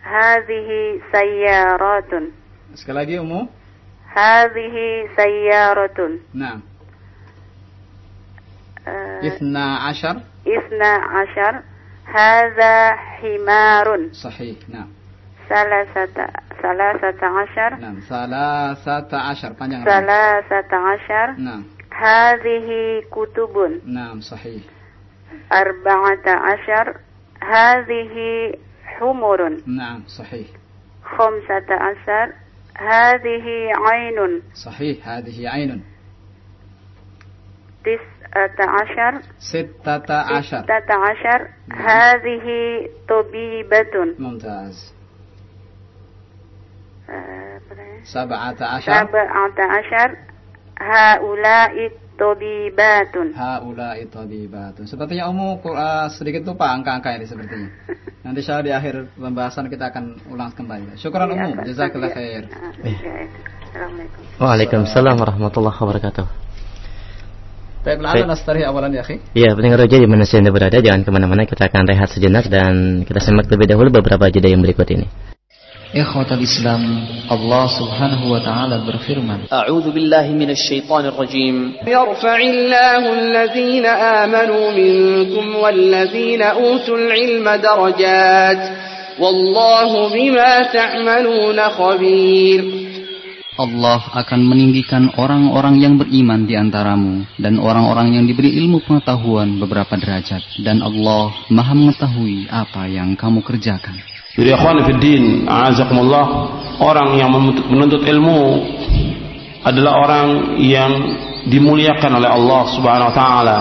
Hadihi sayyaratun. Sekali lagi Umu. Hadihi sayyaratun. Nah. Uh, Ithna ashar. Ithna ashar. Hada himarun. Sahih, nah Salasata salasata ashar. نعم ثلاثة عشر panjang lagi. Salasata ashar. نعم Hadhihi kutubun. نعم صحيح Arba'ata ashar. Hadhihi humurun. نعم صحيح خمسة عشر هذه عين صحيح هذه عين تسعة عشر ستة عشر ستة عشر هذه طبيبة ممتاز Sab'ata asyar. Sab'ata asyar. Haulai tabibatun. Haulai tabibatun. Sepertinya Umu uh, eh, sedikit lupa angka-angka ini sepertinya. Nanti saya di akhir pembahasan kita akan ulang kembali. Syukran iya, Umu. Jazakallah iya. khair. Ah, iya, Waalaikumsalam warahmatullahi wabarakatuh. Baik, awalan ya, akhi. Ya, pendengar roja di mana saya berada, jangan ke mana-mana, kita akan rehat sejenak dan kita simak terlebih dahulu beberapa jeda yang berikut ini. Ikhwatal Islam, Allah Subhanahu wa taala berfirman, A'udzu billahi minasy syaithanir rajim. Yarfa'illahu alladhina amanu minkum walladzina utul ilma darajat. Wallahu bima ta'maluna khabir. Allah akan meninggikan orang-orang yang beriman di antaramu dan orang-orang yang diberi ilmu pengetahuan beberapa derajat dan Allah Maha mengetahui apa yang kamu kerjakan. Jadi ikhwan fiddin, a'azakumullah, orang yang menuntut, ilmu adalah orang yang dimuliakan oleh Allah Subhanahu wa taala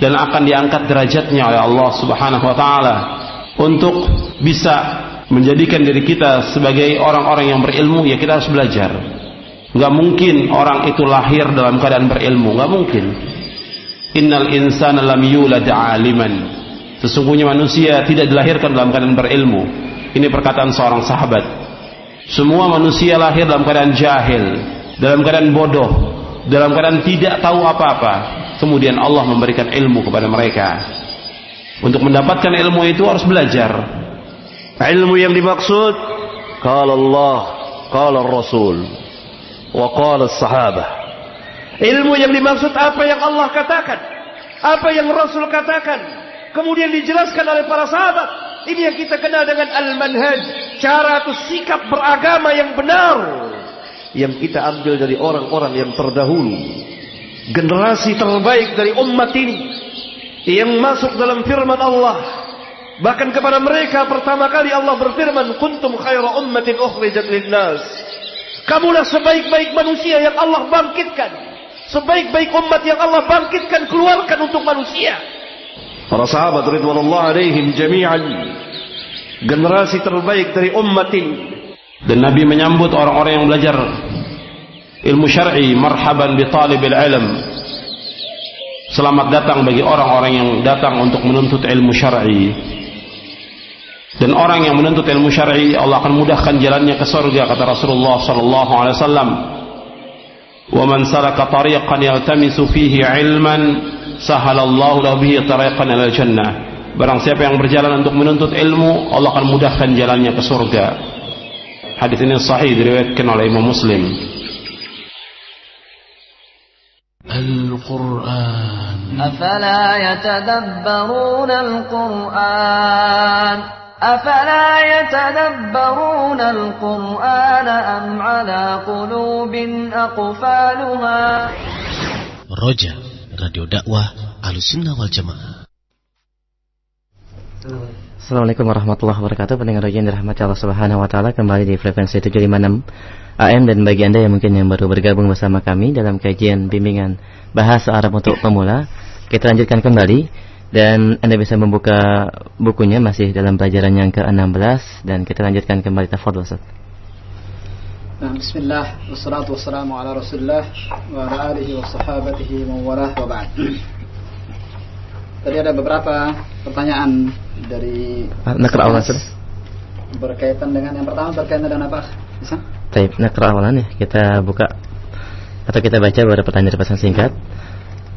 dan akan diangkat derajatnya oleh Allah Subhanahu wa taala untuk bisa menjadikan diri kita sebagai orang-orang yang berilmu ya kita harus belajar. Enggak mungkin orang itu lahir dalam keadaan berilmu, enggak mungkin. Innal insana lam yulad 'aliman. Sesungguhnya manusia tidak dilahirkan dalam keadaan berilmu. Ini perkataan seorang sahabat. Semua manusia lahir dalam keadaan jahil, dalam keadaan bodoh, dalam keadaan tidak tahu apa-apa. Kemudian Allah memberikan ilmu kepada mereka. Untuk mendapatkan ilmu itu harus belajar. Ilmu yang dimaksud Qala Allah Qala Rasul Wa qala sahabah Ilmu yang dimaksud apa yang Allah katakan, apa yang Rasul katakan, kemudian dijelaskan oleh para sahabat. Ini yang kita kenal dengan al-manhaj, cara atau sikap beragama yang benar. Yang kita ambil dari orang-orang yang terdahulu Generasi terbaik dari umat ini yang masuk dalam firman Allah. Bahkan kepada mereka pertama kali Allah berfirman, "Kuntum khaira ummatin ukhrijat lin-nas." Kamulah sebaik-baik manusia yang Allah bangkitkan. Sebaik-baik umat yang Allah bangkitkan keluarkan untuk manusia. Para sahabat ridwanullah alaihim jami'an Generasi terbaik dari umat ini Dan Nabi menyambut orang-orang yang belajar ilmu syar'i, marhaban bi talibil ilm. Selamat datang bagi orang-orang yang datang untuk menuntut ilmu syar'i. Dan orang yang menuntut ilmu syar'i Allah akan mudahkan jalannya ke surga kata Rasulullah sallallahu alaihi wasallam. "Wa man salaka tariqan yaltamisu fihi ilman sahalallahu lahu bihi tariqan ilal jannah. Barang siapa yang berjalan untuk menuntut ilmu, Allah akan mudahkan jalannya ke surga. Hadis ini sahih diriwayatkan oleh Imam Muslim. القرآن أفلا يتدبرون القرآن أفلا يتدبرون القرآن أم على قلوب أقفالها Roja Radio Dakwah Ahlussunnah wal Jamaah. Assalamualaikum warahmatullahi wabarakatuh. Pendengar yang dirahmati Allah subhanahu wa ta'ala Kembali di frekuensi 756 AM Dan bagi anda yang mungkin yang baru bergabung bersama kami Dalam kajian bimbingan Bahasa Arab untuk pemula Kita lanjutkan kembali. Dan anda bisa membuka bukunya Masih dalam pelajaran yang ke-16 Dan kita lanjutkan kembali Tafadol Ustaz Wassalatu wassalamu ala rasulullah Wa ala alihi wa sahabatihi Mawalah wa ba'd. Tadi ada beberapa pertanyaan dari Nakra awal Ustaz berkaitan dengan yang pertama berkaitan dengan apa? Bisa? Baik, nakra awalan ya Kita buka Atau kita baca beberapa pertanyaan pesan singkat.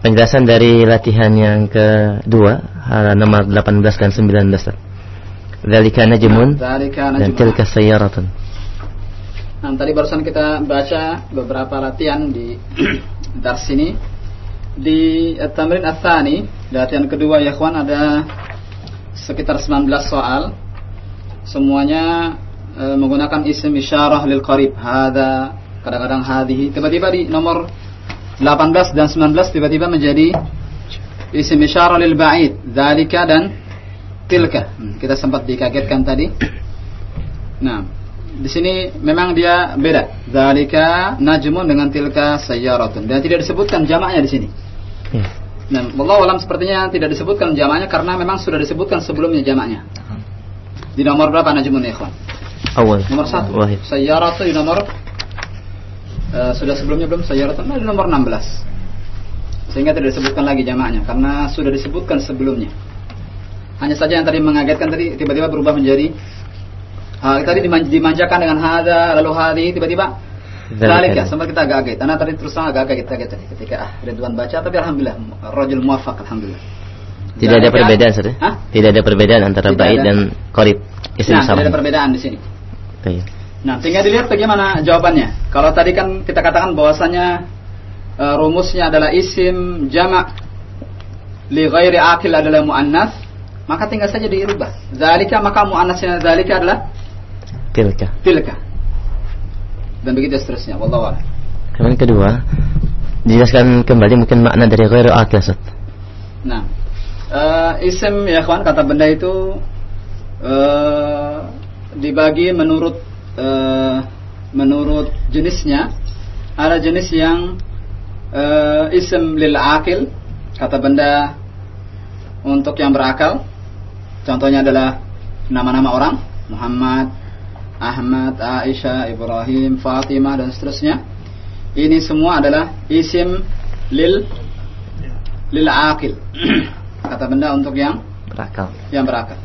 Penjelasan dari latihan yang kedua Nomor 18 dan 19 Ustaz. Dzalika najmun. dan tilka sayyaratun Nah, tadi barusan kita baca beberapa latihan di [CLEARS THROAT] dars ini. Di tamrin athani, latihan kedua ya kawan ada sekitar 19 soal. Semuanya e, menggunakan isim isyarah lil qarib. Hada, kadang-kadang hadhihi. Tiba-tiba di nomor 18 dan 19 tiba-tiba menjadi isim isyarah lil ba'id. Dzalika dan tilka. Hmm, kita sempat dikagetkan tadi. [CLEARS THROAT] Nah, di sini memang dia beda. Dzalika najmun dengan tilka sayyaratun. Dan tidak disebutkan jamaknya di sini. Nah, Allah alam sepertinya tidak disebutkan jamaknya karena memang sudah disebutkan sebelumnya jamaknya. Di nomor berapa najmun ya, ikhwan? Awal Nomor satu. Wahid Sayyaratun di nomor eh, sudah sebelumnya belum sayyaratun nah, di nomor 16. Sehingga tidak disebutkan lagi jamaknya karena sudah disebutkan sebelumnya. Hanya saja yang tadi mengagetkan tadi tiba-tiba berubah menjadi Ha, tadi diman- dimanjakan dengan hada lalu hadi tiba-tiba Zalik ya, sempat kita agak kaget. Karena tadi terus agak kaget kaget tadi ketika ah, Ridwan baca tapi alhamdulillah rajul muwafaq alhamdulillah. Tidak ada perbedaan Ustaz ya? Tidak ada perbedaan antara Tidak bait ada. dan qarib Isim Nah, tidak ada perbedaan di sini. Baik. Nah, tinggal dilihat bagaimana jawabannya. Kalau tadi kan kita katakan bahwasanya eh, rumusnya adalah isim jamak li ghairi akil adalah muannas, maka tinggal saja dirubah. Zalika maka muannasnya zalika adalah Tilka tilka. Dan begitu seterusnya. Wallahu a'lam. Kemudian kedua Dijelaskan kembali mungkin makna dari ghairu akil Nah, eh, isim ya kawan kata benda itu eh, dibagi menurut eh, menurut jenisnya. Ada jenis yang eh, isim lil akil kata benda untuk yang berakal. Contohnya adalah nama-nama orang Muhammad, Ahmad, Aisyah, Ibrahim, Fatimah dan seterusnya. Ini semua adalah isim lil lil akil. [CLEARS THROAT] Kata benda untuk yang Berakal yang berakal.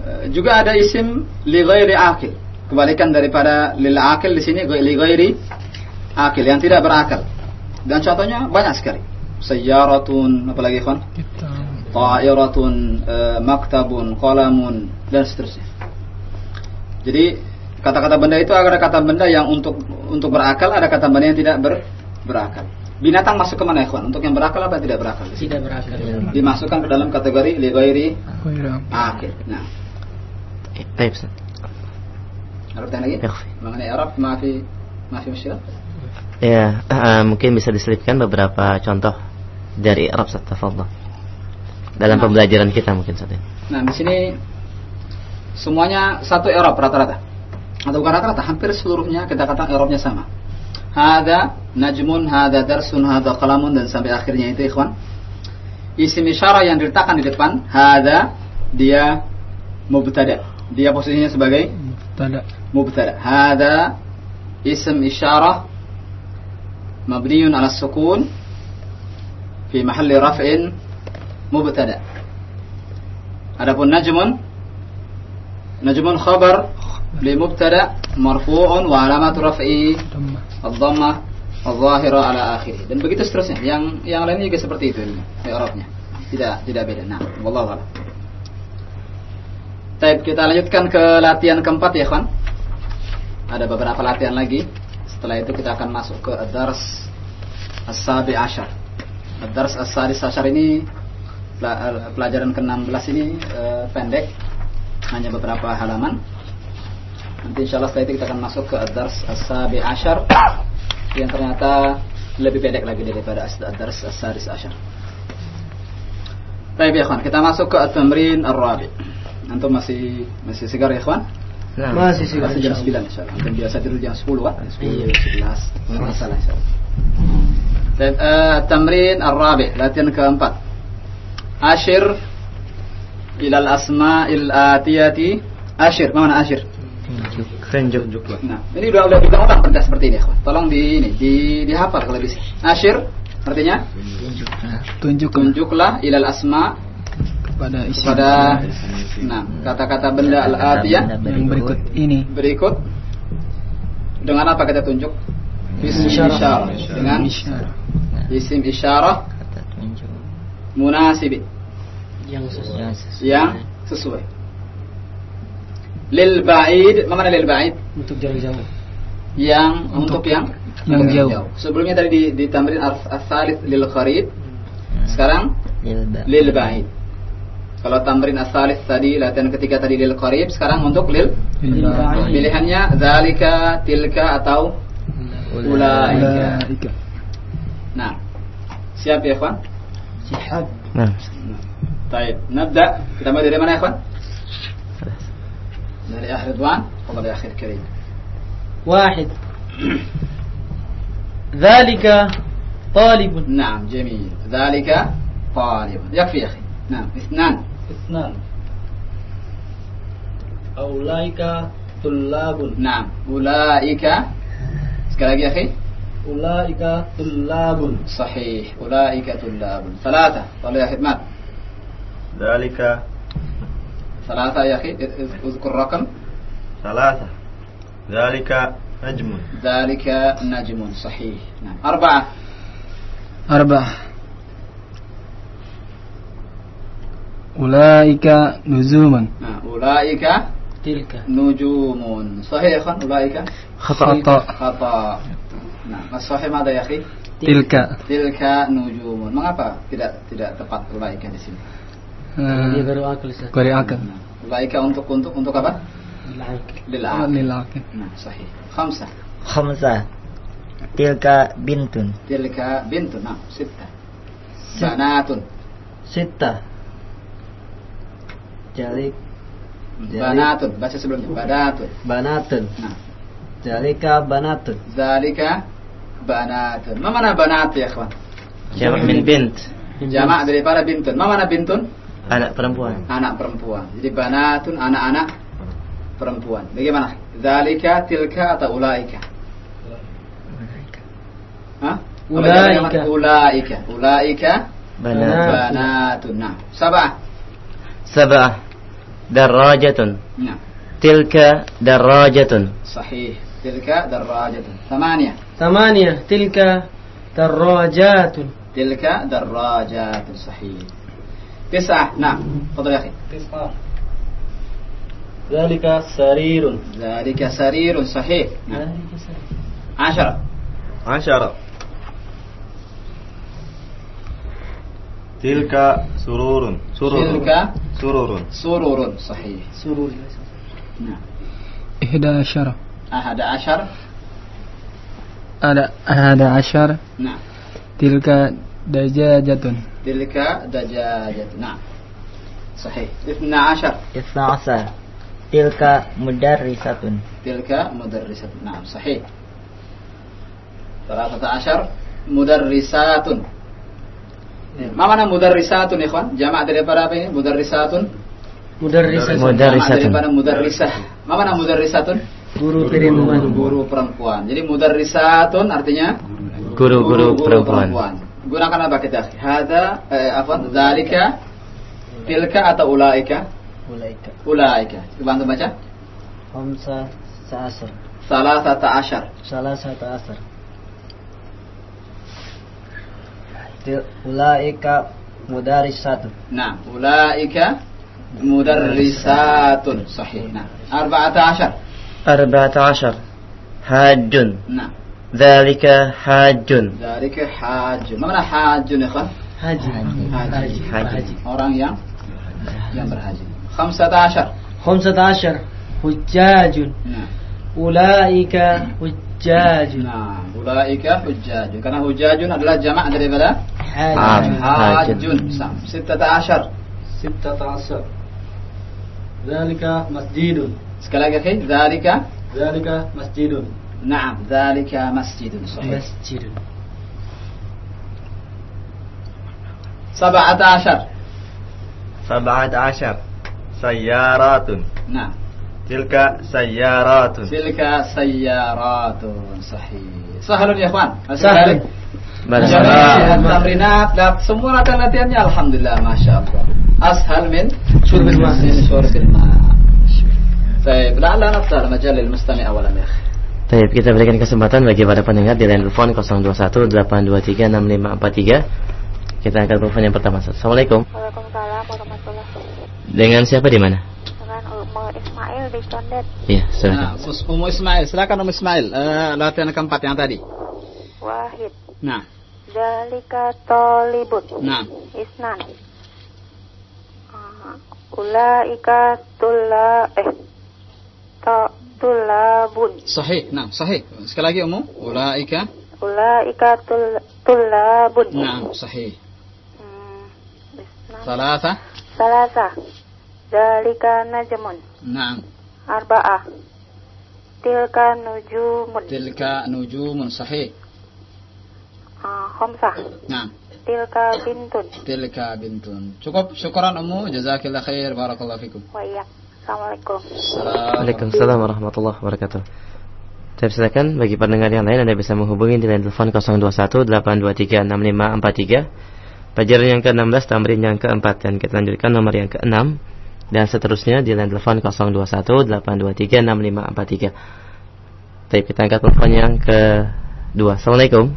Eh, Juga ada isim li ghairi akil. Kebalikan daripada lil akil di sini li ghairi akil yang tidak berakal. Dan contohnya banyak sekali. Sayyaratun apalagi ikhwan? Ta'iratun, eh, maktabun, qalamun dan seterusnya. Jadi kata-kata benda itu ada kata benda yang untuk untuk berakal, ada kata benda yang tidak ber, berakal. Binatang masuk ke mana ikhwan? Untuk yang berakal apa tidak berakal? Tidak berakal. Dimasukkan ke dalam kategori li ghairi akil. Nah, Baik Ustaz ada pertanyaan lagi? Mengenai Arab, maafi maafi musykilah. Ya, eh, mungkin bisa diselipkan beberapa contoh dari Arab Ustaz Tafadhol. Dalam Nah. pembelajaran kita mungkin Ustaz ya. Nah, di sini semuanya satu Eropa rata-rata. Atau bukan rata-rata hampir seluruhnya kita katakan Eropnya sama. Ada najmun hada darsun ada kalamun dan sampai akhirnya itu ikhwan. Isim isyarah yang diletakkan di depan ada dia mubtada. Dia posisinya sebagai mubtada. mubtada. Hada isim isyarah mabniun ala sukun fi mahalli raf'in mubtada. Adapun najmun li mubtada marfu'un wa alamatu raf'i ad-dhammah al-zahira ala akhirih dan begitu seterusnya. Yang yang lainnya juga seperti itu ini, i'rabnya. Tidak tidak beda. Nah, wallahu a'lam. Baik, kita lanjutkan ke latihan keempat ya, kawan. Ada beberapa latihan lagi. Setelah itu kita akan masuk ke dars as-sabi ashar. Dars as-sadis ashar ini pela- pelajaran ke-16 ini eh, pendek hanya beberapa halaman. Nanti insya Allah setelah itu kita akan masuk ke dars as-sabi ashar yang ternyata lebih pendek lagi daripada as- dars as-sadis ashar. Baik ya kawan, kita masuk ke at-tamrin ar-rabi. Antum masih masih segar ya kawan? Nah. Masih segar. Masih jam 9 insyaallah. Antum biasa tidur jam 10 kan? 10, 11. Enggak masalah insyaallah. Dan uh, tamrin ar-rabi, latihan keempat. Ashir ilal asma'il atiyati. Ashir, mana ashir? Tunjuk. Nah, ini udah udah diulang perda seperti ini, kawan. Tolong di ini, di dihafal kalau bisa. Ashir artinya Tunjuk tunjuklah ilal asma pada isi pada nah kata-kata benda al-atiyah yang berikut ini. berikut dengan apa kita tunjuk? Isim isyarah dengan Isyarah. isim isyarah munasib Yang sesuai. yang sesuai. Lil ba'id, mana lil ba'id? Untuk jarak jauh. Yang untuk, yang yang jarak jauh. Sebelumnya tadi di, di tamrin as-salis lil qarib. Sekarang lil ba'id. Kalau tamrin as-salis tadi latihan ketiga tadi lil qarib, sekarang untuk lil. Pilihannya zalika, tilka atau ulaika. Nah, siap ya, ikhwan? Siap. Nah. Baik, nabda. Kita mulai dari mana, ya, ikhwan? Dari akhir Ridwan, atau dari akhir Karim? واحد. ذلك طالب. نعم جميل. ذلك طالب. يكفي يا أخي. نعم اثنان. اثنان. أولئك طلاب. نعم أولئك. lagi يا أخي. أولئك طلاب. صحيح أولئك طلاب. ثلاثة. طلع يا خدمات ذلك ثلاثة يا أخي اذكر رقم ثلاثة ذلك نجم ذلك نجم صحيح نعم أربعة Arba'ah. Ulaika nuzuman. نعم أولئك تلك نجوم صحيح يا أخوان أولئك خطأ. خطأ نعم الصحيح ماذا يا أخي Tilka. Tilka nujumun. Mengapa tidak tidak tepat ulaika di sini? Eh, baru akal Ustaz. Qari akal. Ulaika untuk untuk untuk apa? Lil aqil. Nah, sahih. Khamsah. Khamsah. Tilka bintun. Tilka bintun. Nah, sittah. Banatun. Sittah. Jalik. Banatun. Baca sebelumnya. Banatun. Banatun. Nah, Jalika banatun. zalika banatun. Ma mana banat ya, ikhwan? Jamak min bint. Jamak daripada bintun. Ma mana bintun? Anak perempuan. Anak perempuan. Jadi banatun anak-anak perempuan. Bagaimana? Zalika, tilka atau ulaika? Ulaika. Hah? Ulaika. Ulaika. Ulaika. Banatun. Banatun. Nah. Sabah. Sabah. Darajatun. Nah. Tilka darajatun. Sahih. Tilka darajatun. Thamaniyah. Thamaniyah. Tilka darajatun. Tilka darajatun. Sahih. تسعة. نعم. تفضل يا أخي. تسعة ذلك سرير ذلك سرير صحيح. نعم. عشرة. عشرة تلك سرور سرور تلك سرور سرور صحيح. سرور نعم. Ihda asyara. أحد عشر. Ada ahada asyar. نعم. Tilka dajajatun. تلك دجاجة. tilka dajajatun. Nah. Sahih. 12. 12. Tilka mudarrisatun. Tilka mudarrisatun. Nah, sahih. 13 mudarrisatun. Ya. Ma mana mudarrisatun ikhwan? Jamak daripada apa ini? Mudarrisatun. Mudarrisatun. Mudarrisatun. daripada mudarrisah. Ma mana mudarrisatun? Guru perempuan. Guru perempuan. Jadi mudarrisatun artinya guru-guru perempuan. perempuan gunakan apa kita? Hada eh, apa? Zalika tilka atau ulaika? Ulaika. Ulaika. Coba baca. Hamsa sa'asar. Salah satu asar Salah satu asar Ulaika mudaris satu Nah, ulaika mudarisatun. Sahih. Nah, empat asyar. empat asyar. Hajjun. Nah. Dalika hajun. Dalika hajun. Mana hajun ya, kan? Haji. Haji. Orang yang yang berhaji. Lima belas. Lima belas. Nah. Ulaika hmm. Hujajun. Nah, ulaika Hujajun. Karena Hujajun adalah jamak daripada hajun. Hajun. 16. belas. Dalika masjidun. Sekali lagi, Dalika. Dalika masjidun. ذلك مسجد Naam, dzalika masjidun. Sahih. مسجد Sab'ata ashar. سبعة عشر سيارات Nah, تلك سيارات tilka sayyaratun. Sahih. Sahalun ya, ikhwan. Sahal. Jami'at tamrinat, lihat semua latihan-latihannya alhamdulillah masya Allah. Ashal min syurbil ma. Min syurbil ma. Baik, la'alla nafsal majal lil mustami' awalan ya. Baik, kita berikan kesempatan bagi para pendengar di line telepon 021 823 6543. Kita angkat telepon yang pertama. Assalamualaikum. Waalaikumsalam warahmatullahi wabarakatuh. Dengan siapa di mana? Dengan Umu Ismail di Condet. Iya, Nah, silakan. Us- Umu Ismail, silakan Umu Ismail. Eh, latihan keempat yang tadi. Wahid. Nah, Zalika tolibun. nah. Isnan. Ah, Ulaika tula eh to tulabun. Sahih, nah, sahih. Sekali lagi Umu. Ulaika. Ulaika tul tulabun. Nah, sahih. Hmm. Salasa. Salasa. Zalika najmun. Nah, Arba'ah. Tilka nujumun. tilka nujumun sahih. Ah, Khamsah. Nah, Tilka bintun. tilka bintun. Cukup, syukuran Umu. Jazakillah khair. Barakallahu fikum. Wa iyyak. Assalamualaikum. Waalaikumsalam warahmatullahi wabarakatuh. Saya silakan bagi pendengar yang lain Anda bisa menghubungi di line telepon 021 823 6543. Pelajaran yang ke-16 tamrin yang ke-4 dan kita lanjutkan nomor yang ke-6 dan seterusnya di line telepon 021 823 6543. Baik, kita angkat telepon yang ke-2. Assalamualaikum.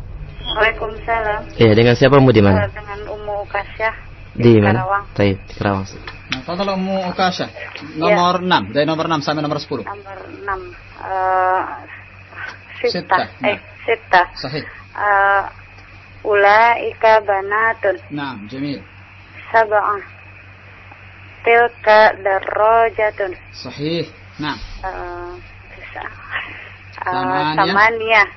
Waalaikumsalam. Iya, dengan siapa mu di mana? Dengan Umu Kasyah Di mana? Karawang. Di Karawang. Nah, kalau Umu Ukasha. Nomor 6. Dari nomor 6 sampai nomor 10. Nomor 6. Eh Sita. Sita. Eh, Sita. Sahih. Eh, Ulaika banatun. Nah, jamil. Sab'ah. Tilka darajatun. Sahih. Nah, Eh, bisa. Eh. Samaniyah.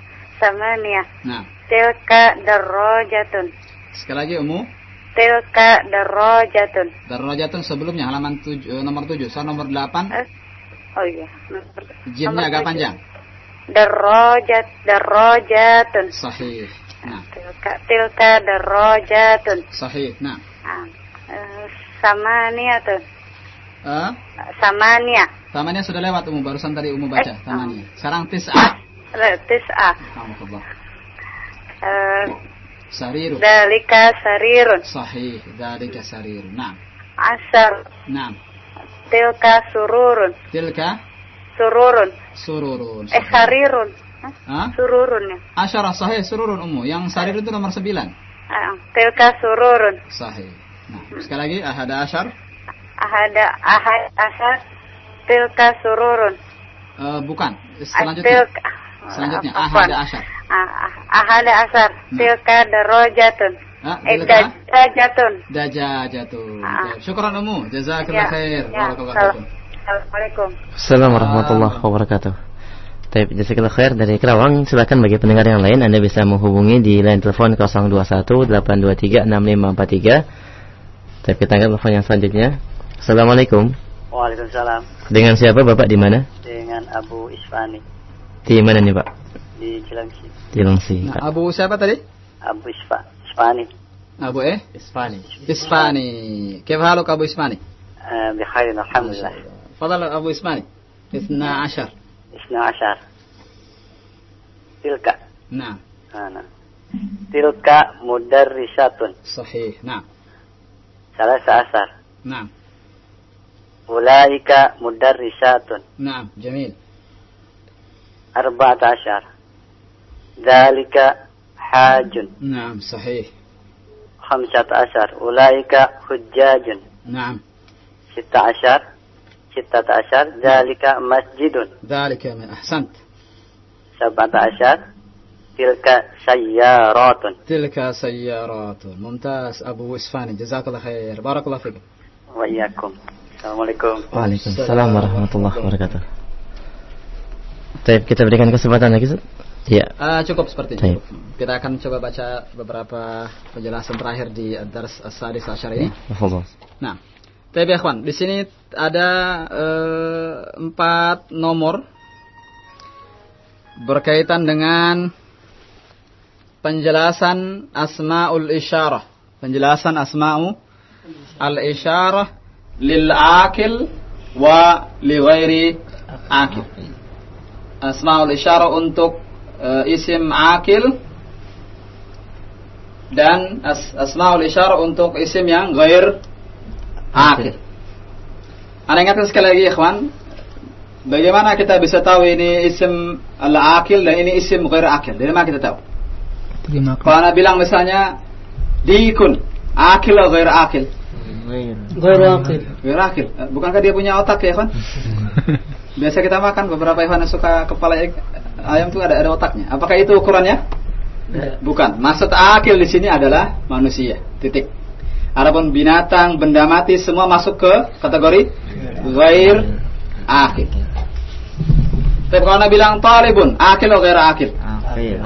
Samaniyah. nah. Tilka darajatun. Sekali lagi Umu. Tilka darajatun. Darajatun sebelumnya halaman tuj- eh, nomor 7. Soal nomor 8. Oh iya. Nomor- Jinnya nomor agak tujuh. panjang. Darajat darajatun. Sahih. Nah, Tilka tilka darajatun. sahih. Nah. Ah, eh, Samaniyatun. Eh, Samania. tamanya sudah lewat Umu. Barusan tadi Umu baca. Tamanya. Sekarang tis'ah. Eh, Tis'ah. Alhamdulillah. Eh, Sariru. Dalika sarirun. Sahih. Dalika sariru. Nah. Asar. Nah. Tilka sururun. Tilka Sururun. sururun. Eh sarirun. Hah? Sururun ya. Asyarah sahih sururun Umu. Yang sarir itu nomor 9. Ah, tilka sururun. Sahih. Nah, sekali lagi ahada asyar. Ahada ahad asar. Tilka sururun. Eh, bukan. Ah, Selanjutnya. Tilka. Selanjutnya Ah, ahada afwan. asyar. Ah, ah, ahada asar. Tilka darajatun. Ah, Eh, tilka darajatun. dajajatun. Ah. Syukran Umu. Jazakallah Ya, khair. ya. Assalamualaikum. Assalamualaikum warahmatullahi wabarakatuh. Baik, jazakallah khair dari Kerawang. Silakan bagi pendengar yang lain Anda bisa menghubungi di line telepon 021 823 6543. Baik, kita angkat telepon yang selanjutnya. Assalamualaikum. Waalaikumsalam. Dengan siapa Bapak di mana? Dengan Abu Isfani Di mana nih, Pak? di Cilengsi. Di Lengsi. Nah, Abu siapa tadi? Abu Isfa, Isfani. Abu eh? Ispani. Ispani. كيف حالك أبو إسماني؟ آه، بخير الحمد لله. تفضل أبو إسماني. 12 اثنا عشر. تلك نعم أنا. تلك مدرسة صحيح نعم ثلاث عشر. نعم أولئك مدرسات نعم جميل أربعة عشر. ذلك حاج. نعم صحيح. خمسة عشر. أولئك حجاج. نعم. ستة عشر. ستة عشر. ذلك مسجد. ذلك من أحسنت. سبعة عشر. تلك سيارات. تلك سيارات. ممتاز. أبو إسفاني جزاك الله خير. بارك الله فيك. وإياكم. السلام عليكم. Waalaikumsalam warahmatullahi wabarakatuh. Baik, kita berikan kesempatan lagi, Ustaz. Iya. Eh, cukup seperti itu. Kita akan coba baca beberapa penjelasan terakhir di Dars As-Sadis Asyar ini. Tafadhol. Nah, tapi ya kawan, di sini ada eh, empat nomor berkaitan dengan penjelasan asmaul isyarah, penjelasan asma'u al isyarah lil akil wa li ghairi akil. Asmaul isyarah untuk eh, isim akil dan as asmaul isyarah untuk isim yang ghair akil. Anda ingatkan sekali lagi ikhwan, bagaimana kita bisa tahu ini isim al-akil dan ini isim ghair akil? Dari mana kita tahu? Terima Kalau Anda bilang misalnya dikun, akil atau ghair akil? Ghair akil. Ghair akil. Eh, Bukankah dia punya otak ya, ikhwan? [LAUGHS] Biasa kita makan beberapa ikhwan yang suka kepala ayam itu ada ada otaknya. Apakah itu ukurannya? Bukan. Maksud akil di sini adalah manusia. Titik. Adapun binatang, benda mati semua masuk ke kategori ghair akil. Tapi kalau anda bilang talibun, akil atau ghair akil? Akil.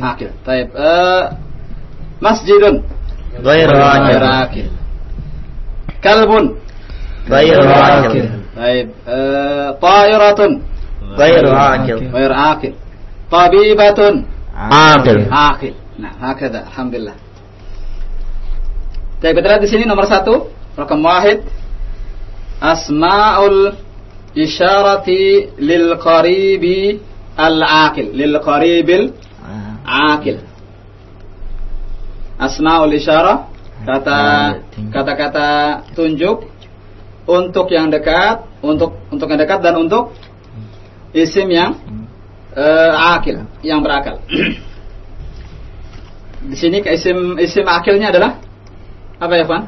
Akil. Taib. Eh, masjidun. Ghair akil. Kalbun. Ghair akil. Taib. Eh, Ta'iratun. Ghair akil. Ghair akil. Tabibatun. Akil. Akil. Nah, hakada. Alhamdulillah. Baik, kita lihat di sini nomor satu, rakam wahid. Asma'ul isyarati lil qaribi al-akil. Lil qaribil akil. Asma'ul isyarah kata kata-kata tunjuk untuk yang dekat, untuk untuk yang dekat dan untuk isim yang eh, akil, yang berakal. [CLEARS THROAT] Di sini isim isim akilnya adalah apa ya, Fan?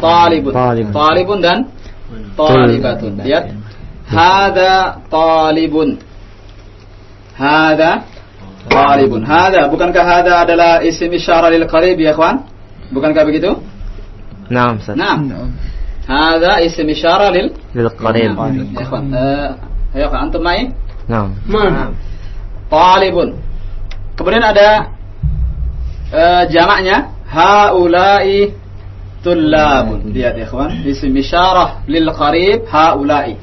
Talibun. Talibun. Talibun dan talibatun. Lihat. Hada talibun. Hada talibun. Hada bukankah hada adalah isim isyarah lil qarib ya, ikhwan? Bukankah begitu? Naam, Ustaz. Lil Lil qarib. Naam. Ya, ikhwan. Eh, ayo, ikhwan, antum mai? Naam. Mana? Talibun. Kemudian ada eh, jamaknya haula'i tullabun. Lihat ya ikhwan, isim isyarah lil qarib haula'i.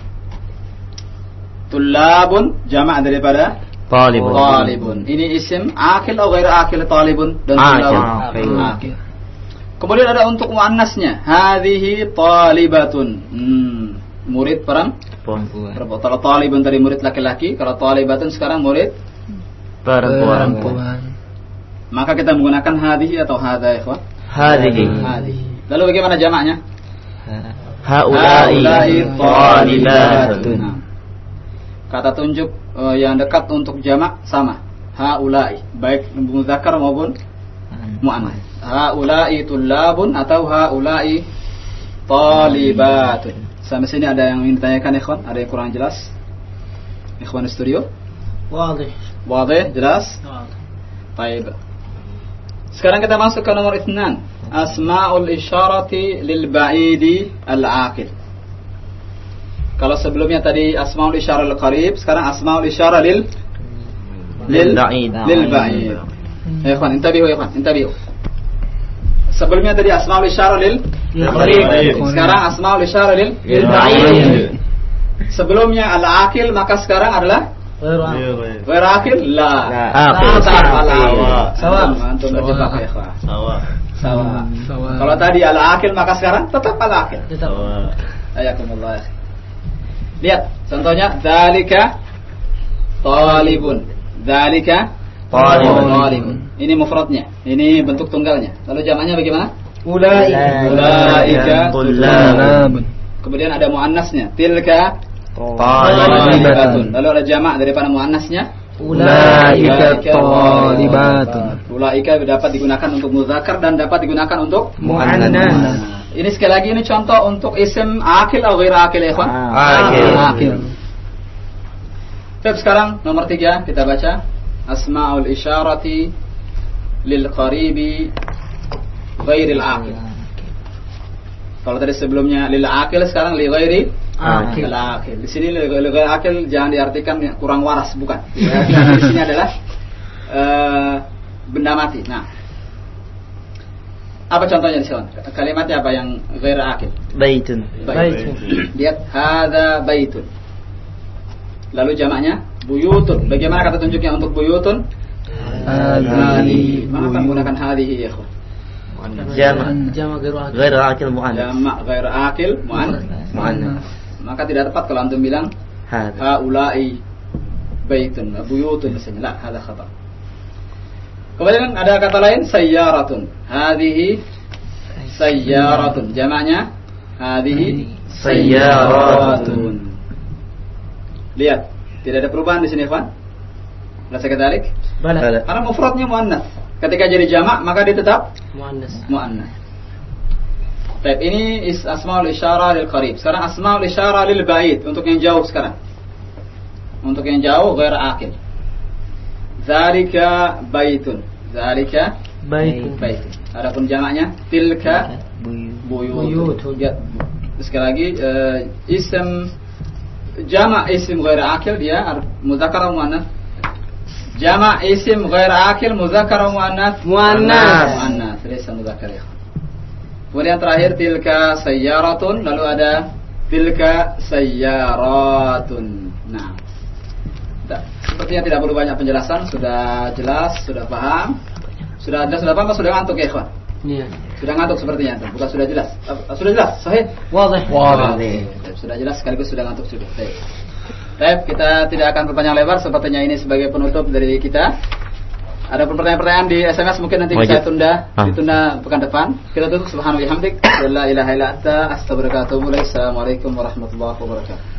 Tullabun jamak daripada Talibun. talibun. Ini isim akil atau ghair akil talibun dan Akil. tullabun. Akil. Kemudian ada untuk muannasnya, hadhihi talibatun. Hmm, murid perempuan. Perempuan. Kalau talibun tadi murid laki-laki, kalau talibatun sekarang murid Perempuan. Maka kita menggunakan hadhihi atau hadha ya ikhwan? Hadhihi. Hadhihi. Lalu bagaimana jamaknya? Haula'i talibatun. Kata tunjuk eh, yang dekat untuk jamak sama. Haula'i, baik muzakkar maupun muannas haula'i tullabun atau haula'i talibatun. Sampai sini ada yang ingin ditanyakan ikhwan? Ada yang kurang jelas? Ikhwan studio? Wadih. Wadih, jelas? Baik. Sekarang kita masuk ke nomor isnan. Asma'ul isyarati lil ba'idi al-aqil. Kalau sebelumnya tadi asmaul isyarah lil qarib, sekarang asmaul isyarah lil lil ba'id. Lil ba'id. Ya ikhwan, intabihu ikhwan, intabihu. Sebelumnya tadi asma'ul isyarah lil Lil qarib. qarib. Sekarang asma'ul isyarah lil Lil ba'id. ba'id. Sebelumnya al-aqil maka sekarang adalah غير غير عاقل لا Aqil. Sawa. Sawa. Antum terjebak ya ikhwan. Sawa. Sawa. Sawa. Kalau tadi al akil maka sekarang tetap al akil. Sawa. Ayakumullah. ya akhi. Lihat contohnya dalika talibun. Dalika Talibun. Ini mufradnya, ini bentuk tunggalnya. Lalu jamaknya bagaimana? Ulaika. Ulaika. Kemudian ada muannasnya, tilka talibatun. Lalu ada jamak daripada muannasnya? Ulaika talibatun. Ulaika dapat digunakan untuk muzakkar dan dapat digunakan untuk muannas. Ini sekali lagi ini contoh untuk isim akil atau ghair akil ya, ah, ah, Akil. Akil. akil. Terus sekarang nomor tiga kita baca asmaul isyarati lil qaribi ghairil akil. Kalau tadi sebelumnya lil akil sekarang li ghairi Akil. Akil. Di sini lil ghairi akil jangan diartikan ya, kurang waras bukan. [LAUGHS] Ya, di sini adalah eh, benda mati. Nah, apa contohnya di sini? Kalimatnya apa yang ghair akil? Baitun. Baitun. Lihat hada baitun. Lalu jamaknya buyutun. Bagaimana kata tunjuknya untuk buyutun? Ya ikhwan? Jama' Jama gairu akil. Ghair akil mu'annas. Jamak ghair akil muan. Mu'annas. Maka tidak tepat kalau antum bilang haulai baitun buyutun misalnya. La, hada khata. Kemudian ada kata lain sayyaratun. Hadhihi sayyaratun. Jamaknya hadhihi sayyaratun. Lihat, tidak ada perubahan di sini, Ikhwan. Rasa kedalik? Bala. Karena mufradnya muannas. Ketika jadi jamak maka dia tetap Muannas. muannas. Baik, ini is asmaul isyara lil qarib. Sekarang asmaul isyara lil ba'id untuk yang jauh sekarang. Untuk yang jauh ghair akil. Zalika baitun. Zalika Baitun. baitun. Adapun jamaknya tilka buyut. Ya. Sekali lagi eh, isim jamak isim ghair akil dia ar- muzakkar muannas? Isim ghair akil muzakkar atau muannas? Muannas. Muannas, laysa muzakkar ya. Kemudian terakhir tilka sayyaratun lalu ada tilka sayyaratun. Nah. Sepertinya tidak perlu banyak penjelasan, sudah jelas, sudah paham. Sudah ada sudah paham sudah ngantuk ya, ikhwan? Iya. Sudah ngantuk sepertinya bukan sudah jelas. Sudah jelas, sahih? Wadih. Baik, Sudah jelas sekaligus sudah ngantuk sudah. Baik. Baik, kita tidak akan berpanjang lebar sepertinya ini sebagai penutup dari kita. Ada pertanyaan-pertanyaan di SMS mungkin nanti bisa tunda Ah. ditunda pekan depan. Kita tutup subhanallahi hamdik. La ilaha illa anta astaghfiruka wa atubu ilaik. Assalamualaikum warahmatullahi wabarakatuh.